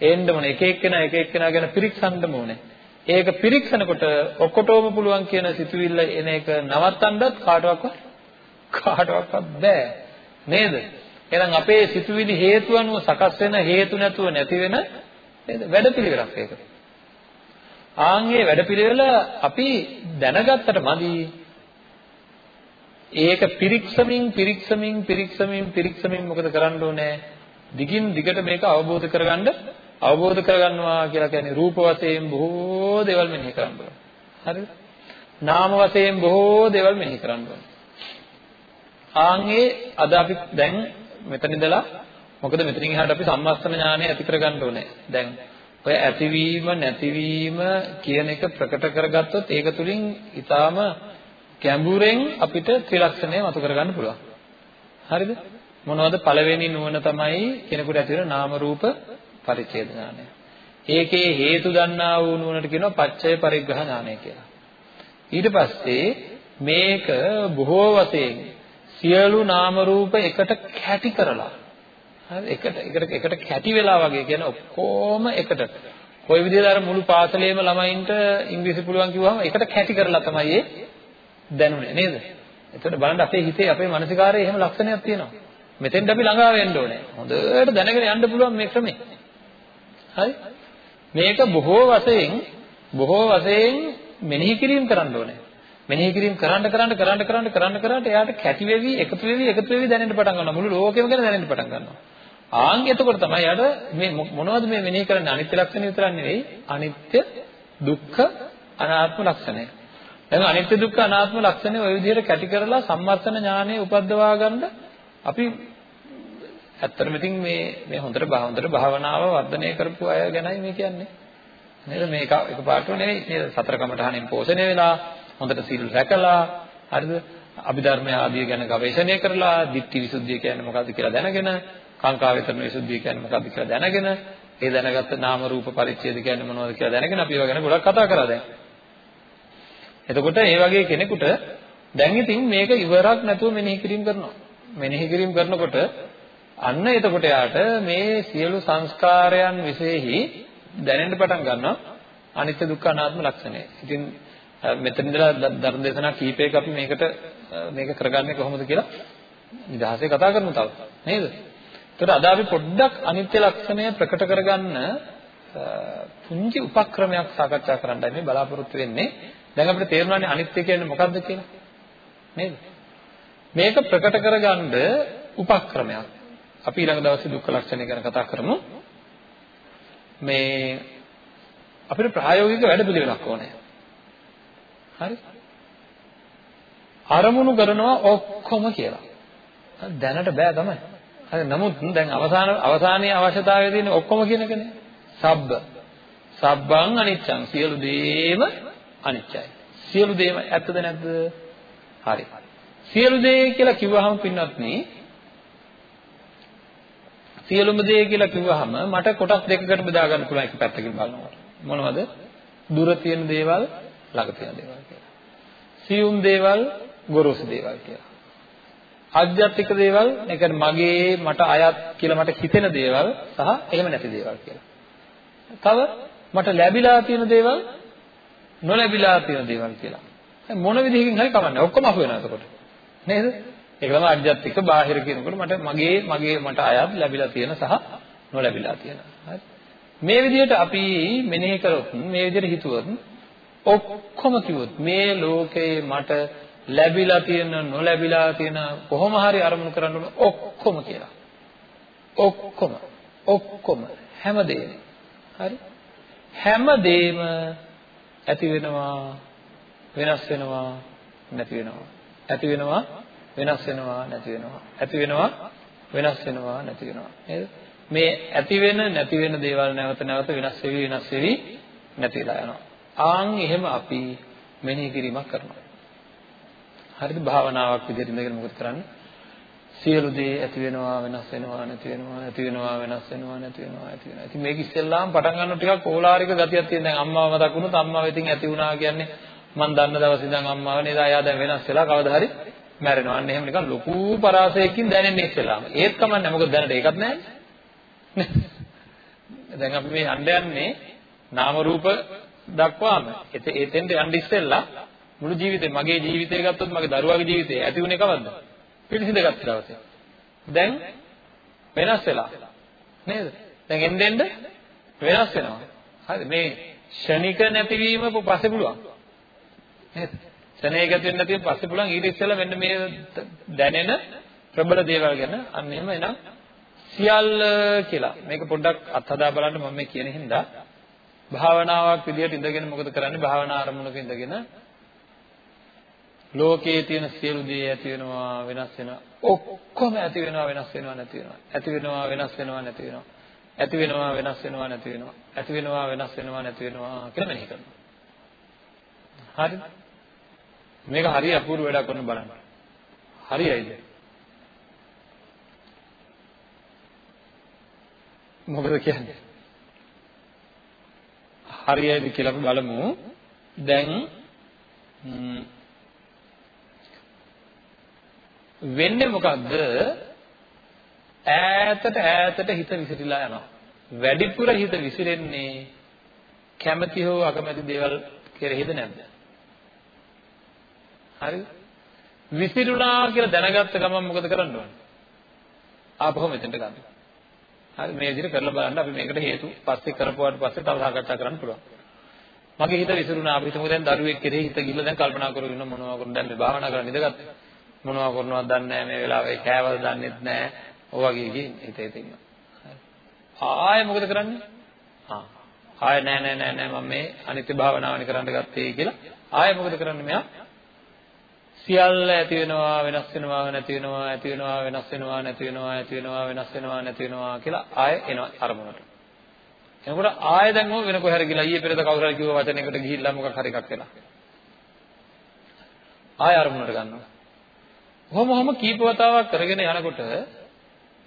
එන්න ඕනේ. එක එක්කෙනා එක එක්කෙනා ගැන පිරික්සන්න ඕනේ. ඒක පිරික්සනකොට ඔක්කොටම පුළුවන් කියන සිතුවිල්ල එන එක නවත්තන්නත් කාටවත් කාටවත් බෑ. නේද? එහෙනම් අපේ සිතුවිලි හේතු අනුව සකස් වෙන හේතු නැතුව නැති වෙන නේද? වැඩපිළිවෙලක් ඒක. ආන්ගේ වැඩපිළිවෙල අපි දැනගත්තට මදි ඒක පිරික්සමින් පිරික්සමින් පිරික්සමින් පිරික්සමින් මොකද කරන්න ඕනේ? දිගින් දිගට මේක අවබෝධ කරගන්න අවබෝධ කරගන්නවා කියලා කියන්නේ රූප වශයෙන් බොහෝ දේවල් මෙනෙහි කරන්න ඕනේ. හරිද? නාම වශයෙන් බොහෝ දේවල් මෙනෙහි කරන්න ඕනේ. ආන්ගේ අද අපි දැන් මෙතන ඉඳලා මොකද මෙතනින් එහාට අපි සම්මස්තන ඥානය ඇති කරගන්න ඕනේ. දැන් ඔය ඇතිවීම නැතිවීම කියන එක ප්‍රකට කරගත්තොත් ඒක තුලින් ඊටාම ගැඹුරෙන් අපිට ත්‍රිලක්ෂණය මතු කරගන්න පුළුවන්. හරිද? මොනවද පළවෙනි නුවණ තමයි කෙනෙකුට ඇති වෙන නාම රූප පරිච්ඡේද ඥානය. ඒකේ හේතු දන්නා වූ නුවණට කියනවා පච්චය පරිග්‍රහ ඥානය කියලා. ඊට පස්සේ මේක බොහෝ වශයෙන් සියලු නාම රූප එකට කැටි කරලා හරි එකට එකට එකට කැටි වෙලා වගේ කියන ඔක්කොම එකට කොයි විදිහද අර මුළු පාසලේම ළමයින්ට ඉංග්‍රීසි පුළුවන් කිව්වම එකට කැටි කරලා තමයි ඒ දැනුනේ නේද? එතකොට බලන්න අපේ හිතේ අපේ මානසිකාරයේ එහෙම ලක්ෂණයක් තියෙනවා. මෙතෙන්ට අපි ළඟා වෙන්න ඕනේ. හොඳට දැනගෙන යන්න පුළුවන් මේ ක්‍රමේ. හරි? මේක බොහෝ වශයෙන් බොහෝ වශයෙන් මෙනෙහි කිරීම කරන්න ඕනේ. මෙනෙහි කිරීම කරන්න කරන්න කරන්න කරන්න කරන්න කරන්න එයාට කැටි වෙවි එකතු වෙවි එකතු වෙවි දැනෙන්න පටන් ගන්නවා. මුළු ලෝකෙම ගැන දැනෙන්න පටන් ගන්නවා. ආන් එතකොට තමයි යාට මේ මොනවද මේ මෙනෙහි කරන්නේ අනිත්‍ය ලක්ෂණ විතරක් නෙවෙයි අනිත්‍ය දුක්ඛ අනාත්ම ලක්ෂණය. දැන් අනිත්‍ය දුක්ඛ අනාත්ම ලක්ෂණය ওই විදිහට කැටි කරලා සම්මර්ථන ඥානය උපද්දවා ගන්න අපි ඇත්තටම ඉතින් මේ මේ හොඳට හොඳට භාවනාව වර්ධනය කරපු අය ගැනයි මේ කියන්නේ. නේද මේක එකපාරටම නෙවෙයි නේද සතර කමඨහණෙන් පෝෂණය වෙලා හොඳට සීල් රැකලා හරිද අභිධර්මය ආදී ගැන ගවේෂණය කරලා ditthi visuddhiය කියන්නේ මොකක්ද කියලා දැනගෙන කාංකා වේතරණ විසුද්ධිය කියන්නේ මොකක්ද කියලා දැනගෙන ඒ දැනගත්ත නාම රූප පරිච්ඡේද කියන්නේ මොනවද කියලා දැනගෙන අපි ඒවා ගැන ගොඩක් කතා කරා දැන්. එතකොට ඒ වගේ කෙනෙකුට දැන් ඉතින් මේක ඉවරක් නැතුව මෙනෙහි කිරීම කරනවා. මෙනෙහි කිරීම කරනකොට අන්න එතකොට යාට මේ සියලු සංස්කාරයන් විශේෂෙහි දැනෙන්න පටන් ගන්නවා අනිත්‍ය දුක්ඛ අනාත්ම ලක්ෂණය. ඉතින් මෙතන ඉඳලා ධර්ම දේශනා කීපයක අපි මේකට මේක කරගන්නේ කොහොමද කියලා නිදහසේ කතා කරමු තව. නේද? එතකොට අද අපි පොඩ්ඩක් අනිත්‍ය ලක්ෂණය ප්‍රකට කරගන්න පුංචි උපක්‍රමයක් සාකච්ඡා කරන්නයි මේ බලාපොරොත්තු වෙන්නේ. දැන් අපිට තේරුණානේ අනිත්‍ය කියන්නේ මොකක්ද කියලා. නේද? මේක ප්‍රකට කරගන්න උපක්‍රමයක්. අපි ඊළඟ දවසේ දුක්ඛ ලක්ෂණය ගැන කතා කරමු. මේ අපිට ප්‍රායෝගික වැඩපිළිවෙලක් ඕනේ. හරි? අරමුණු කරනවා ඔක්කොම කියලා. දැනට බෑ තමයි. හරි නමුත් දැන් අවසාන අවසානයේ අවශ්‍යතාවය තියෙන ඔක්කොම කියන එකනේ. සබ්බ. සබ්බං අනිච්චං සියලු දේම අනිච්චයි. සියලු දේම ඇත්තද නැද්ද? හරි. සියලු දේ කියලා කිව්වහම පින්වත්නි සියලුම දේ කියලා කිව්වහම මට කොටස් දෙකකට බෙදා ගන්න පුළුවන් එක පැත්තකින් බලනකොට. මොනවද? දුර තියෙන දේවල්, ළඟ තියෙන දේවල් කියලා. සියුම් දේවල්, ගොරෝසු දේවල් කියලා. ආධ්‍යාත්මික දේවල්, ඒ කියන්නේ මගේ මට අයත් කියලා මට හිතෙන දේවල් සහ එහෙම නැති දේවල් කියලා. තව මට ලැබිලා තියෙන දේවල්, නොලැබිලා තියෙන දේවල් කියලා. මොන විදිහකින් හරි කවන්නේ. ඔක්කොම අහු වෙනවා එතකොට. නේද? ඒක තමයි ආධ්‍යාත්මික බාහිර කියනකොට මට මගේ මගේ මට අයත් ලැබිලා තියෙන සහ නොලැබිලා තියෙන. හරි. මේ විදිහට අපි මෙනෙහි කරොත් මේ විදිහට හිතුවොත් ඔක්කොම කිව්වොත් මේ ලෝකේ මට ලැබිලා තියෙන නොලැබිලා තියෙන කොහොම හරි අරමුණු කරන්න ඕන ඔක්කොම කියලා. ඔක්කොම ඔක්කොම හැමදේම. හරි? හැමදේම ඇති වෙනවා වෙනස් වෙනවා නැති වෙනවා. ඇති වෙනවා වෙනස් වෙනවා නැති වෙනවා. ඇති වෙනවා වෙනස් වෙනවා නැති වෙනවා. නේද? මේ ඇති වෙන නැති වෙන දේවල් නැවත නැවත වෙනස් වෙවි වෙනස් වෙවි නැතිලා යනවා. ආන් එහෙම අපි මෙනෙහි කිරීමක් කරනවා. හරිද භාවනාවක් විදිහට ඉඳගෙන මොකද කරන්නේ සියලු දේ ඇති වෙනවා වෙනස් වෙනවා නැති වෙනවා නැති වෙනවා වෙනස් වෙනවා නැති වෙනවා ඇති වෙනවා ඉතින් මේක ඉස්සෙල්ලාම පටන් ගන්න ටිකක් ඕලාරික ගතියක් තියෙන දැන් අම්මාව මතක් වුණොත් අම්මාව ඉතින් ඇති වුණා කියන්නේ මං දන්න දවස් ඉඳන් අම්මාව නේද ආයා දැන් වෙනස් වෙලා කවදා හරි මැරෙනවා. අන්න එහෙම නිකන් ලොකු පරාසයකින් දැනෙන්නේ ඉස්සෙල්ලාම. ඒත් කමන්නේ මොකද දැනට ඒකත් නැහැ. දැන් අපි මේ යන්න යන්නේ නාම රූප දක්වාම. එතෙන්ට යන්න ඉස්සෙල්ලා මුළු ජීවිතේ මගේ ජීවිතය ගත්තොත් මගේ දරුවාගේ ජීවිතය ඇති වුණේ කවද්ද? පිළිසිඳගත් දවසේ. දැන් වෙනස් වෙලා. නේද? දැන් එන්න එන්න වෙනස් වෙනවා. හරිද? මේ ෂණික නැතිවීම පස්සේ පුළුවන්. නේද? ෂණේක ඇති වෙන්න නැතිව පස්සේ පුළුවන් ඊට ඉස්සෙල්ලා මෙන්න මේ දැනෙන ප්‍රබල දේවල් ගැන අන්න එහෙම එනම් සියල්ල කියලා. මේක පොඩ්ඩක් අත්හදා බලන්න මම මේ කියන හින්දා භාවනාවක් විදිහට ඉඳගෙන මොකද කරන්නේ? භාවනා අරමුණක ඉඳගෙන ලෝකයේ තියෙන සියලු දේ ඇති වෙනවා වෙනස් වෙනවා. ඔක්කොම ඇති වෙනවා වෙනස් වෙනවා නැති වෙනවා. ඇති වෙනවා වෙනස් වෙනවා නැති වෙනවා. ඇති වෙනවා වෙනස් වෙනවා නැති වෙනවා. ඇති වෙනවා වෙනස් වෙනවා නැති වෙනවා කියලා මෙනෙහි කරනවා. හරිද මේක හරිය අපූර්ව වැඩක් කරන බලන්න. හරියයිද? මොකද කියන්නේ? හරියයිද කියලා අපි බලමු. දැන් වෙන්නේ මොකද්ද? ඈතට ඈතට හිත විසිරීලා යනවා. වැඩිපුර හිත විසිරෙන්නේ කැමැති හෝ අකමැති දේවල් කෙරෙහිද නැද්ද? හරිද විසිරුණා කියලා දැනගත්ත ගමන් මොකද කරන්න ඕනේ? ආපහු මෙතෙන්ට ගන්න. හරි මේ විදිහට කරලා බලන්න අපි මේකට හේතු පස්සේ කරපුවාට පස්සේ තව සාකච්ඡා කරන්න පුළුවන්. මගේ හිත විසිරුණා. අපි හිතමු දැන් දරුවෙක් කෙරෙහි හිත ගිහිල්ලා දැන් කල්පනා කරගෙන ඉන්න මොනවා කරන්නේ දැන් මේ භාවනා කරන්න ඉඳගත්තා. මොනවා කරනවද දන්නේ නැහැ මේ වෙලාවේ කෑවද දන්නෙත් නැහැ. ඔය වගේ ගිහින් හිතේ තියෙනවා ආයෙ මොකද කරන්නේ? ආ. ආයෙ නෑ නෑ නෑ නෑ මම මේ අනිත්‍ය භාවනාවනි කරන්න ගත්තේ කියලා. ආයෙ මොකද කරන්නේ මෙයා? සියල්ල ඇති වෙනවා වෙනස් වෙනවා නැති වෙනවා ඇති වෙනවා වෙනස් වෙනවා නැති වෙනවා ඇති වෙනවා වෙනස් වෙනවා නැති වෙනවා කියලා ආයෙ එනවා අරමුණට එනකොට ආයෙ දැන් මොකද වෙන කොහේ හරි ගිහලා ඊයේ පෙරේද කවුරු හරි කිව්ව වචනයකට ගිහිල්ලා මොකක් හරි එකක් වෙලා ආයෙ අරමුණට ගන්නවා කොහොම හොම කීප වතාවක් කරගෙන යනකොට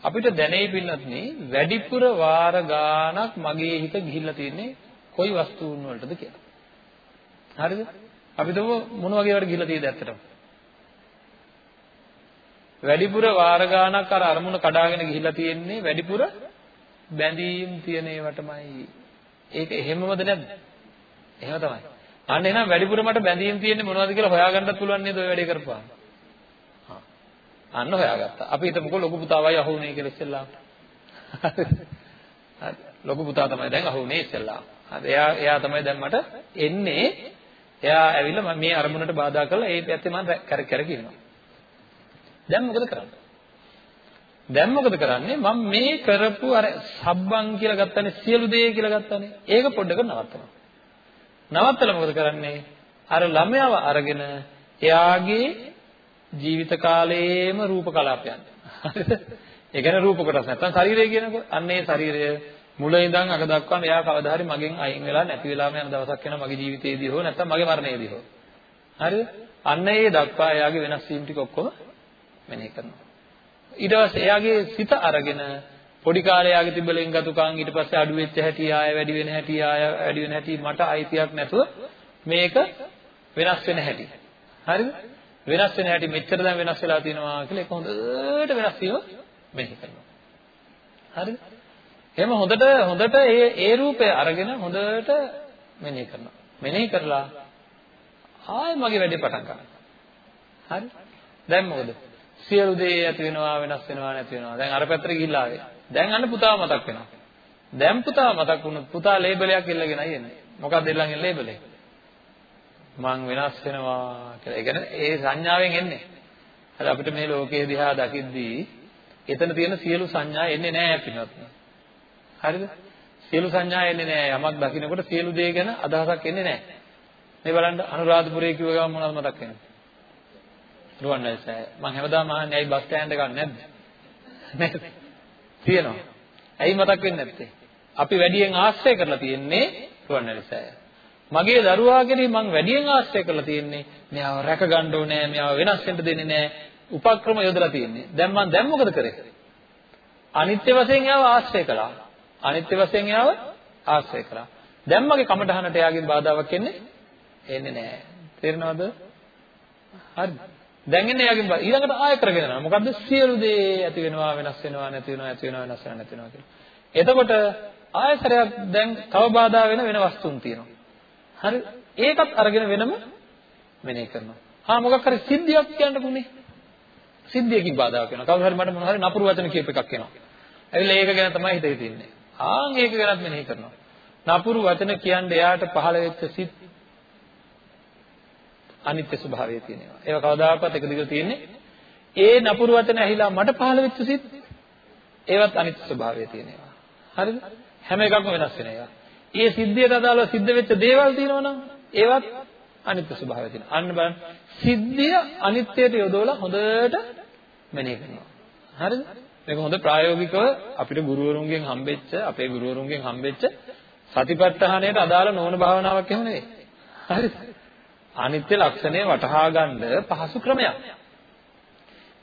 අපිට දැනෙයි පින්නත් නේ වැඩිපුර වාර ගාණක් මගේ හිත ගිහිල්ලා තියෙන්නේ කොයි වස්තුන් වලටද කියලා. හරිද? අපි දව මොන වගේ වට ගිහිල්ලා තියෙද ඇත්තටම? වැඩිපුර වාර ගාණක් අර අරමුණ කඩාගෙන ගිහිල්ලා තියෙන්නේ වැඩිපුර බැඳීම් තියෙන ඒවටමයි. ඒක එහෙමමද නැද්ද? එහෙම තමයි. අන්න එහෙනම් වැඩිපුර මට බැඳීම් තියෙන්නේ මොනවද කියලා හොයාගන්නත් පුළුවන් නේද ඔය වැඩේ කරපුවාම? අන්න හොයාගත්තා. අපි හිතමුකෝ ලොකු පුතාවයි අහුුනේ කියලා ඉස්සෙල්ලා. හරි. ලොකු පුතා තමයි දැන් අහුුනේ ඉස්සෙල්ලා. හරි. එයා එයා තමයි දැන් මට එන්නේ. එයා ඇවිල්ලා මේ අරමුණට බාධා කරලා ඒ පැත්තේ මම කර කර කියනවා. දැන් මොකද කරන්නේ? දැන් මොකද කරන්නේ? මම මේ කරපු අර සබ්බන් කියලා ගත්තනේ සියලු දේ කියලා ගත්තනේ. ඒක පොඩ්ඩක නවත්තනවා. නවත්තලා මොකද කරන්නේ? අර ළමයාව අරගෙන එයාගේ ජීවිත කාලයේම රූප කලාපයන්. හරිද? ඒ කියන්නේ රූප කොටස් නැත්තම් ශරීරය කියනකොට අන්න ඒ ශරීරය මුල ඉඳන් අග දක්වාම එයා කවදා හරි මගෙන් අයින් වෙලා නැති වෙලාම යන දවසක් එනවා මගේ ජීවිතයේදී හෝ නැත්තම් මගේ මරණයේදී හෝ. හරිද? අන්න ඒ දක්වා එයාගේ වෙනස් වීම ටික ඔක්කොම මෙනෙහි කරනවා. ඊට පස්සේ එයාගේ සිත අරගෙන පොඩි කාලේ යාගේ තිබ්බ ලෙන්ගතුකම් ඊට පස්සේ අඩු වෙච්ච හැටි ආය වැඩි වෙන හැටි ආය වැඩි වෙන හැටි මට අයිතියක් නැතුව මේක වෙනස් වෙන හැටි. හරිද? වෙනස් වෙන හැටි මෙච්චර දැන් වෙනස් වෙලා තියෙනවා කියලා ඒක හොඳට වෙනස් වීම මෙහි කරනවා. හරිද? එහෙම හොඳට හොඳට ඒ ඒ රූපය අරගෙන හොඳට මෙනෙහි කරනවා. මෙනෙහි කරලා ආයෙ මගේ වැඩේ පටන් ගන්නවා. හරි? දැන් මොකද? සියලු දේ ඇති වෙනවා වෙනස් වෙනවා නැති වෙනවා. දැන් අර පැත්තට ගිහිල්ලා ආවේ. දැන් අන්න පුතාව මතක් වෙනවා. දැන් පුතාව මතක් වුණොත් පුතා ලේබලයක් ඉල්ලගෙනයි එන්නේ. මොකක්ද ඊළඟ ලේබලේ? මං වෙනස් වෙනවා කියලා. ඒ කියන්නේ ඒ සංඥාවෙන් එන්නේ. හරි අපිට මේ ලෝකයේ දිහා දකිද්දී එතන තියෙන සියලු සංඥා එන්නේ නැහැ පින්වත්. හරිද? සියලු සංඥා එන්නේ නැහැ. යමක් දකින්නකොට සියලු දේ ගැන අදහසක් එන්නේ නැහැ. මේ බලන්න අනුරාධපුරයේ කිව්ව ගමන් මොනවද මතක් වෙන්නේ? රුවන්වැලිසෑය. මං හැමදාම අහන්නේ ඇයි බස් ස්ටෑන්ඩ් එකක් නැද්ද? නේද? තියෙනවා. ඇයි මතක් වෙන්නේ නැත්තේ? අපි වැඩියෙන් ආශ්‍රය කරලා තියෙන්නේ රුවන්වැලිසෑය. මගේ දරුවා කෙරෙහි මං වැඩියෙන් ආශ්‍රය කරලා තියෙන්නේ මෙයාව රැක ගන්න ඕනේ මෙයාව වෙනස් වෙන්න දෙන්නේ නැහැ උපක්‍රම යොදලා තියෙන්නේ දැන් මං දැන් මොකද කරේ අනිත්‍ය වශයෙන් එයාව ආශ්‍රය කළා අනිත්‍ය වශයෙන් එයාව ආශ්‍රය කළා දැන් මගේ කමටහනට එයාගෙන් බාධාවක් එන්නේ එන්නේ නැහැ තේරෙනවද? හරිද? දැන් එන්නේ එයාගෙන් බල ඊළඟට ආය කරගෙන යනවා. මොකද්ද? සියලු දේ ඇති වෙනවා වෙනස් වෙනවා නැති වෙනවා ඇති වෙනවා වෙනස් වෙනවා නැති වෙනවා කියලා. එතකොට ආයතරයක් දැන් තව බාධා වෙන වෙන වස්තුන් තියෙනවා. හරි? ඒකත් අරගෙන වෙනම මෙනෙහි කරනවා. ආ මොකක් හරි සිද්ධියක් කියන්න පුනේ. සිද්ධියකින් බාධාවක් වෙනවා. කවුරු හරි මට මොන හරි නපුරු වචන කියප එකක් එනවා. ඇවිල්ලා ඒක ගැන තමයි හිතේ තින්නේ. ආන් ඒක ගැනත් මෙනෙහි කරනවා. නපුරු වචන කියන්නේ එයාට පහළ වෙච්ච සිත් අනිත්‍ය ස්වභාවය තියෙනවා. ඒක කවදාකවත් එක දිගට තියෙන්නේ. ඒ නපුරු වචන ඇහිලා මට පහළ වෙච්ච සිත් ඒවත් අනිත්‍ය ස්වභාවය තියෙනවා. හරිද? හැම එකක්ම වෙනස් වෙන ඒවා. ඒ සිද්ධියට අදාළව සිද්ධ වෙච්ච දේවල් තියෙනවනම් ඒවත් අනිත්‍ය ස්වභාවය තියෙනවා. අන්න බලන්න. සිද්ධිය අනිත්‍යයට යොදවලා හොඳට මෙනෙහි කරනවා. හරිද? මේක හොඳ ප්‍රායෝගිකව අපිට ගුරුවරුන්ගෙන් හම්බෙච්ච අපේ ගුරුවරුන්ගෙන් හම්බෙච්ච සතිපට්ඨානයට අදාළ නොවන භාවනාවක් එහෙම නෙවෙයි. හරිද? අනිත්‍ය ලක්ෂණය වටහා ගන්න පහසු ක්‍රමයක්.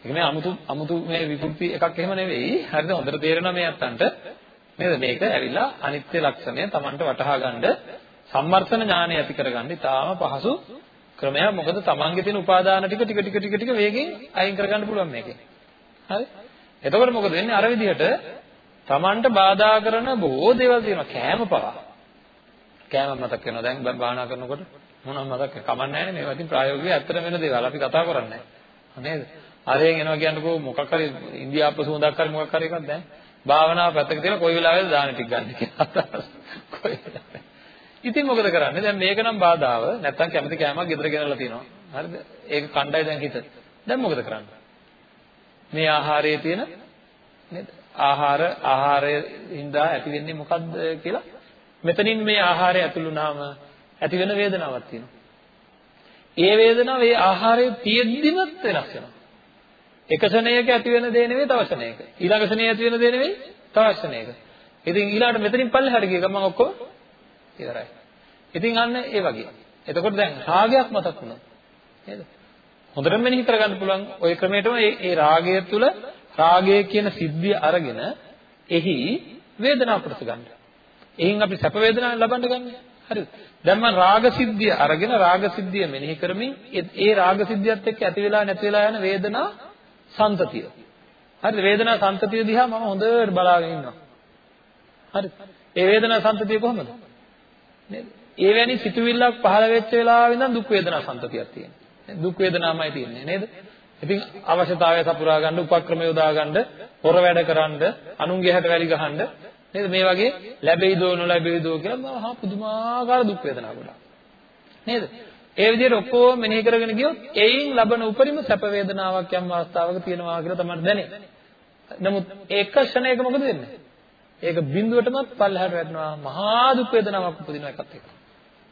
ඒක මේ අමුතු අමුතු මේ විකෘති එකක් එහෙම නෙවෙයි. හරිද? හොඳට තේරෙනවා මේ අත්තන්ට. නේද? මේක ඇවිල්ලා අනිත්‍ය ලක්ෂණය Tamanට වටහා ගන්න සම්මර්ථන ඥානය ඇති කරගන්න ඉතාම පහසු ක්‍රමයක්. මොකද Tamanගේ තියෙන උපාදාන ටික ටික ටික ටික ටික වේගෙන් අයින් කරගන්න පුළුවන් මේකෙන්. හරි? එතකොට මොකද වෙන්නේ? අර විදිහට Tamanට බාධා කරන බොහෝ දේවල් තියෙනවා. කෑම පවා. කෑම මතක් වෙනවා. දැන් භාවනා කරනකොට මොනවද මතක් කමන්නේ නැහැ නේ. මේවා ඉතින් ප්‍රායෝගිකව ඇත්තට වෙන දේවල්. අපි කතා කරන්නේ නැහැ. නේද? අරෙන් එනවා කියන්නකෝ මොකක් හරි ඉන්දියාප්ප සුවඳක් හරි මොකක් හරි එකක් දැන් භාවනාව පැත්තක තියලා කොයි වෙලාවෙද දාන ටික ගන්න කියලා ඉතින් මොකද කරන්නේ? දැන් මේක නම් බාධාව. නැත්තම් කැමති කෑමක් ගෙදර ගෙනල්ලා තියෙනවා. හරිද? ඒක කණ්ඩායි දැන් හිත. දැන් මොකද කරන්නේ? මේ ආහාරයේ තියෙන නේද? ආහාර ආහාරයෙන් දා ඇති වෙන්නේ මොකද්ද කියලා? මෙතනින් මේ ආහාරය ඇතුළු වුණාම ඇති වෙන වේදනාවක් තියෙනවා. ඒ වේදනාව ඒ ආහාරයේ තියෙද්දිමත් වෙනස් වෙනවා. එක ශරණයක ඇති වෙන දේ නෙවෙයි තව ශරණයක. ඊළඟ ශරණයේ ඇති වෙන දේ නෙවෙයි තව ශරණයක. ඉතින් ඊළඟට මෙතනින් පල්ලෙහාට ගිය ගමන් ඔක්කොම ඉවරයි. ඉතින් අන්න ඒ වගේ. එතකොට දැන් රාගයක් මතක් වුණා. නේද? හොඳටම මෙනෙහි කරගන්න පුළුවන් ওই ක්‍රමයටම ඒ ඒ රාගය තුළ රාගය කියන සිද්ධිය අරගෙන එහි වේදනාව කොටස ගන්න. එයින් අපි සැප වේදනාවක් ලබන්න ගන්නේ. හරිද? දැන් මම රාගසිද්ධිය අරගෙන රාගසිද්ධිය මෙනෙහි කරමින් ඒ රාගසිද්ධියත් එක්ක ඇති වෙලා නැති වෙලා යන වේදනා සම්තතිය. හරිද? වේදනා සම්තතිය දිහා මම හොඳට බලාගෙන ඉන්නවා. හරිද? ඒ වේදනා සම්තතිය කොහොමද? නේද? ඒ වැනි සිතුවිල්ලක් පහළ වෙච්ච වෙලාවෙ ඉඳන් දුක් වේදනා සම්තතියක් තියෙනවා. දුක් වේදනාමයි තියෙන්නේ නේද? ඉතින් අවශ්‍යතාවය සපුරා ගන්න, උපක්‍රම යොදා ගන්න, හොර වැඩ කරන්න, අනුන්ගේ හැට වැලි ගහන්න නේද? මේ වගේ ලැබෙයිදෝ නොලැබෙයිදෝ කියලා මහා පුදුමාකාර දුක් වේදනා ගොඩක්. නේද? ඒ විදිහට ඔක්කොම මෙනෙහි කරගෙන ගියොත් එයින් ලබන උපරිම සැප වේදනාවක් යම් අවස්ථාවක තියෙනවා කියලා තමයි දැනේ නමුත් ඒක ක්ෂණයක මොකද වෙන්නේ? ඒක බිඳුවටමත් පල්ලෙහාට වැටෙනවා. මහා දුක් වේදනාවක් උපදින එකත් එක්ක.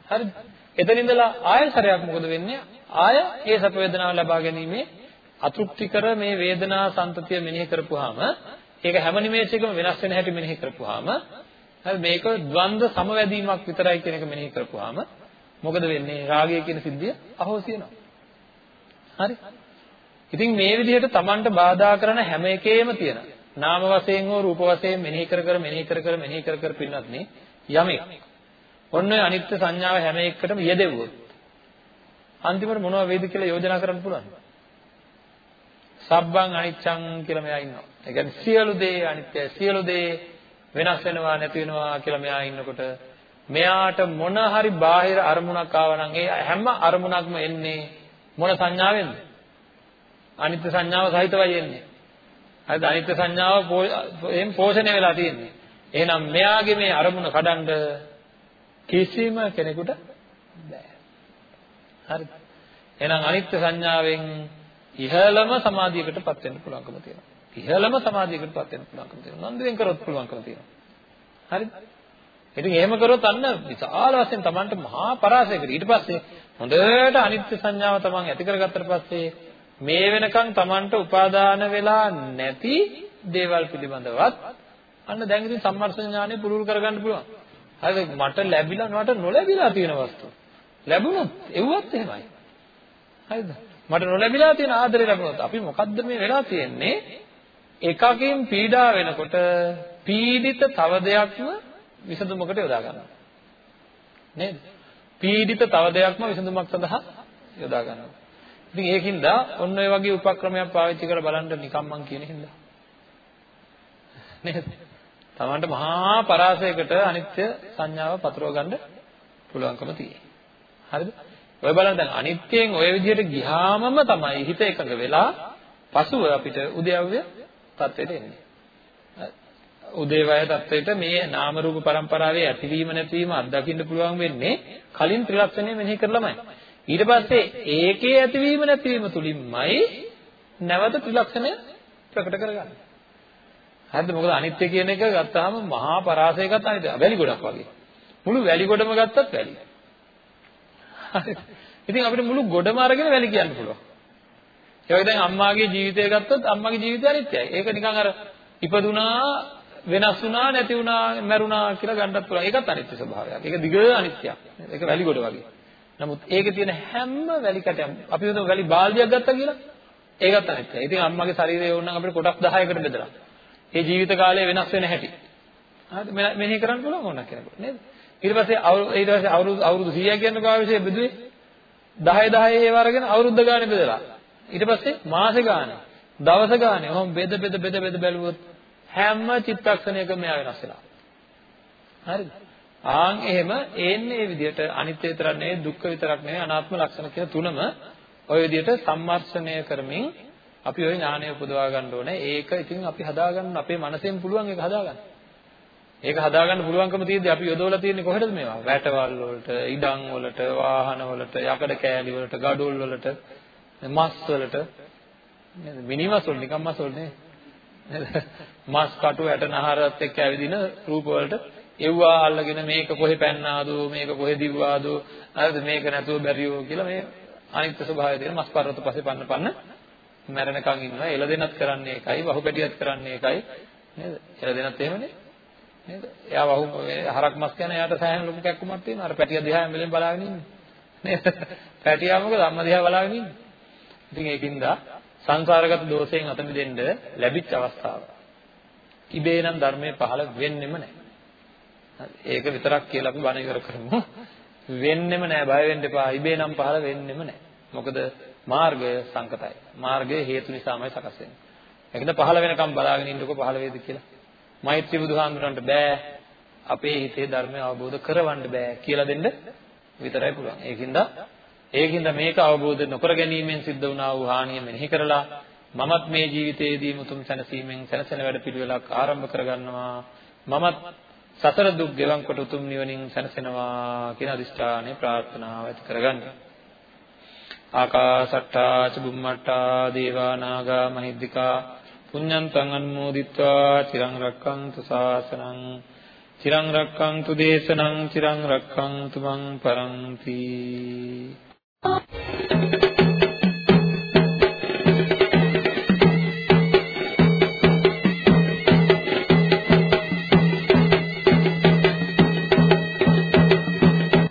හරිද එතන ඉඳලා ආය සැරයක් මොකද වෙන්නේ? ආය ඒ සැප වේදනාව ලබා ගැනීමේ අතෘප්තිකර මේ වේදනා සංතතිය මෙනෙහි කරපුවාම ඒක හැම නිමේෂයකම වෙනස් වෙන හැටි මෙනෙහි කරපුවාම හරි මේක ද්වන්ද්ව සමවැදීමක් විතරයි කියන එක මෙනෙහි කරපුවාම මොකද වෙන්නේ? රාගය කියන සිද්ධිය අහෝසි වෙනවා. හරි. ඉතින් මේ විදිහට Tamanට බාධා කරන හැම එකේම තියෙන නාම වශයෙන් හෝ රූප වශයෙන් මෙනෙහි කර කර මෙනෙහි කර කර මෙනෙහි කර කර පින්නත් නේ යමෙක්. ඔන්න ඔය අනිත්‍ය සංඥාව හැම එකකටම යෙදෙව්වොත් අන්තිමට මොනව වේද කියලා යෝජනා කරන්න පුළුවන් සබ්බං අනිච්ඡං කියලා මෙයා ඉන්නවා. ඒ කියන්නේ සියලු දේ අනිත්‍යයි. සියලු දේ වෙනස් වෙනවා නැති වෙනවා කියලා මෙයා ඉන්නකොට මෙයාට මොන හරි බාහිර අරමුණක් ආවනම් ඒ හැම අරමුණක්ම එන්නේ මොන සංඥාවෙන්ද? අනිත්‍ය සංඥාව සහිතවයි එන්නේ. හරිද? අනිත්‍ය සංඥාව එහෙන් පෝෂණය වෙලා තියෙන්නේ. එහෙනම් මෙයාගේ මේ අරමුණ කඩන්න කිසිම කෙනෙකුට බෑ. හරිද? එහෙනම් අනිත්‍ය සංඥාවෙන් ඉහළම සමාධියකටපත් වෙන්න පුළුවන්කම තියෙනවා. ඉහළම සමාධියකටපත් වෙන්න පුළුවන්කම තියෙනවා. නන්දුවෙන් කරොත් පුළුවන්කම තියෙනවා. හරිද? ඉතින් එහෙම කරොත් අන්න විශාල වශයෙන් Tamanට මහා පරාසයකට ඊට පස්සේ හොඳට අනිත්‍ය සංඥාව Taman ඇති කරගත්තට පස්සේ මේ වෙනකන් Tamanට උපාදාන වෙලා නැති දේවල් පිළිබඳවත් අන්න දැන් ඉතින් සම්මර්ෂණ ඥානෙ පුරුදු කරගන්න පුළුවන්. හරිද? මට ලැබිලා මට නොලැබිලා තියෙන වස්තු. ලැබුණොත් එව්වත් එහෙමයි. හරිද? මට නොලැබිලා තියෙන ආදරය ලැබුණොත් අපි මොකද්ද මේ වෙලා තියෙන්නේ? එකකින් පීඩා වෙනකොට පීඩිත තව දෙයක්ම විසඳුමකට යොදා ගන්නවා. නේද? පීඩිත තව දෙයක්ම විසඳුමක් සඳහා යොදා ගන්නවා. ඉතින් ඒකින්ද ඔන්න ඔය වගේ උපක්‍රමයක් පාවිච්චි කරලා බලන්න නිකම් මං කියන හින්දා. නේද? Tamanට මහා පරාසයකට අනිත්‍ය සංඥාව පතරව ගන්න පුළුවන්කම තියෙනවා. හරිද? ඔය බලන්න දැන් අනිත්‍යයෙන් ඔය විදිහට ගියාමම තමයි හිත එකඟ වෙලා පසුව අපිට උද්‍යව්‍ය තත්ත්වයට එන්නේ. උදේවය தත්වයට මේ නාම රූප පරම්පරාවේ ඇතිවීම නැතිවීම අත්දකින්න පුළුවන් වෙන්නේ කලින් ත්‍රිලක්ෂණය මෙනෙහි කරලමයි. ඊට පස්සේ ඒකේ ඇතිවීම නැතිවීම තුලින්මයි නැවත ත්‍රිලක්ෂණය ප්‍රකට කරගන්නේ. හරිද? මොකද අනිත්‍ය කියන එක ගත්තාම මහා පරාසය ගත්තා නේද? වැලි ගොඩක් වගේ. මුළු වැලි ගොඩම ගත්තත් වැලි. හරිද? ඉතින් අපිට මුළු ගොඩම අරගෙන වැලි කියන්න පුළුවන්. ඒ වගේ දැන් අම්මාගේ ජීවිතය ගත්තොත් අම්මාගේ ජීවිතය අනිත්‍යයි. ඒක නිකන් අර ඉපදුනා වෙනස් වුණා නැති වුණා මැරුණා කියලා ගන්නත් පුළුවන්. ඒකත් අනිත්‍ය ස්වභාවයක්. ඒක දිග අනිත්‍යයක්. ඒක වැලි ගොඩ වගේ. නමුත් ඒකේ තියෙන හැම වැලි කැටයක්ම අපි හිතමු වැලි බාල්දියක් ගත්තා කියලා. ඒකත් අනිත්‍යයි. ඉතින් අම්මගේ ශරීරය ඕනනම් අපිට කොටස් 10කට බෙදලා. ඒ ජීවිත කාලය වෙනස් වෙන හැටි. හරිද? මෙනෙහි කරන්න පුළුවන් ඕනක් කෙනෙකුට නේද? ඊට පස්සේ ඊට පස්සේ අවුරුදු අවුරුදු 100ක් කියන කාලේ බෙදුවේ 10 10 ඒව අරගෙන අවුරුද්ද ගානේ බෙදලා. ඊට පස්සේ මාසෙ ගානේ, දවස ගානේ, ඔහොම බෙද බෙද බෙද බෙද බැලුවොත් හැම චිත්තක්ෂණයකම එයා වෙනස් වෙලා. හරිද? ආන් එහෙම එන්නේ මේ විදිහට අනිත්‍ය විතරක් නෙවෙයි දුක්ඛ විතරක් නෙවෙයි අනාත්ම ලක්ෂණ කියන තුනම ওই විදිහට සම්මර්ෂණය කරමින් අපි ওই ඥානය උපදවා ගන්න ඕනේ. ඒක ඉතින් අපි හදාගන්න අපේ මනසෙන් පුළුවන් ඒක හදාගන්න. ඒක හදාගන්න පුළුවන්කම තියෙද්දි අපි යොදවලා තියෙන්නේ කොහෙද මේවා? වැටවල් වලට, ඉඩම් වලට, වාහන වලට, යකඩ කෑලි වලට, ගඩොල් වලට, මස් වලට නේද? මිනිමස් වල නිකම් මස් වල නේ. නේද? මස් කටු ඇටනහරත් එක්ක ඇවිදින රූප වලට එව්වා අල්ලගෙන මේක කොහෙ පැන්නාද මේක කොහෙ දිව්වාද හරිද මේක නැතුව බැරියෝ කියලා මේ අනිත්‍ය ස්වභාවය දෙන මස් පර්වත පස්සේ පන්න පන්න මැරෙනකන් ඉන්නවා එළදෙනත් කරන්නේ ඒකයි වහුපැටියත් කරන්නේ ඒකයි නේද එළදෙනත් එහෙමනේ නේද එයා වහු හරක් මස් කියන එයාට සෑහෙන ලොකු කැක්කුමක් තියෙනවා අර පැටිය දිහා මෙලෙන් බලාගෙන ඉන්නේ නේද පැටියා මොකද අම්මා දිහා බලාගෙන ඉන්නේ ඉතින් ඒකින්ද සංසාරගත දෝෂයෙන් අත මිදෙන්න ලැබිච්ච අවස්ථාව ඉබේ නම් ධර්මයේ පහළ වෙන්නෙම නැහැ. ඒක විතරක් කියලා අපි බණ ඉවර කරමු. වෙන්නෙම නැහැ බය වෙන්න එපා. ඉබේ නම් පහළ වෙන්නෙම නැහැ. මොකද මාර්ගය සංකතයි. මාර්ගය හේතු නිසාමයි සකස් වෙන්නේ. ඒකද පහළ වෙනකම් බලාගෙන ඉන්නකො පහළ වේද කියලා. මෛත්‍රී බුදුහාමුදුරන්ට බෑ අපේ හිතේ ධර්මය අවබෝධ කරවන්න බෑ කියලා දෙන්න විතරයි පුළුවන්. ඒකින්ද ඒකින්ද මේක අවබෝධ නොකර ගැනීමෙන් සිද්ධ වුණා වූ හානිය මෙනෙහි කරලා මමත් මේ ජීවිතයේදී මුතුන් සැනසීමෙන් සැනසෙන වැඩ පිළිවෙලක් ආරම්භ කරගන්නවා මමත් සතර දුක් ගෙවන් කොට උතුම් නිවනින් සැනසෙනවා කියන අදිෂ්ඨානය ප්‍රාර්ථනාව ඇති කරගන්න. ආකාසට්ටා චුම්මට්ටා දේවා නාග මහිද්దికා පුඤ්ඤන්තං අනුමෝදිත්වා චිරං රක්ඛන්තු ශාසනං චිරං රක්ඛන්තු දේශනං චිරං රක්ඛන්තු මං පරන්ති Thank you.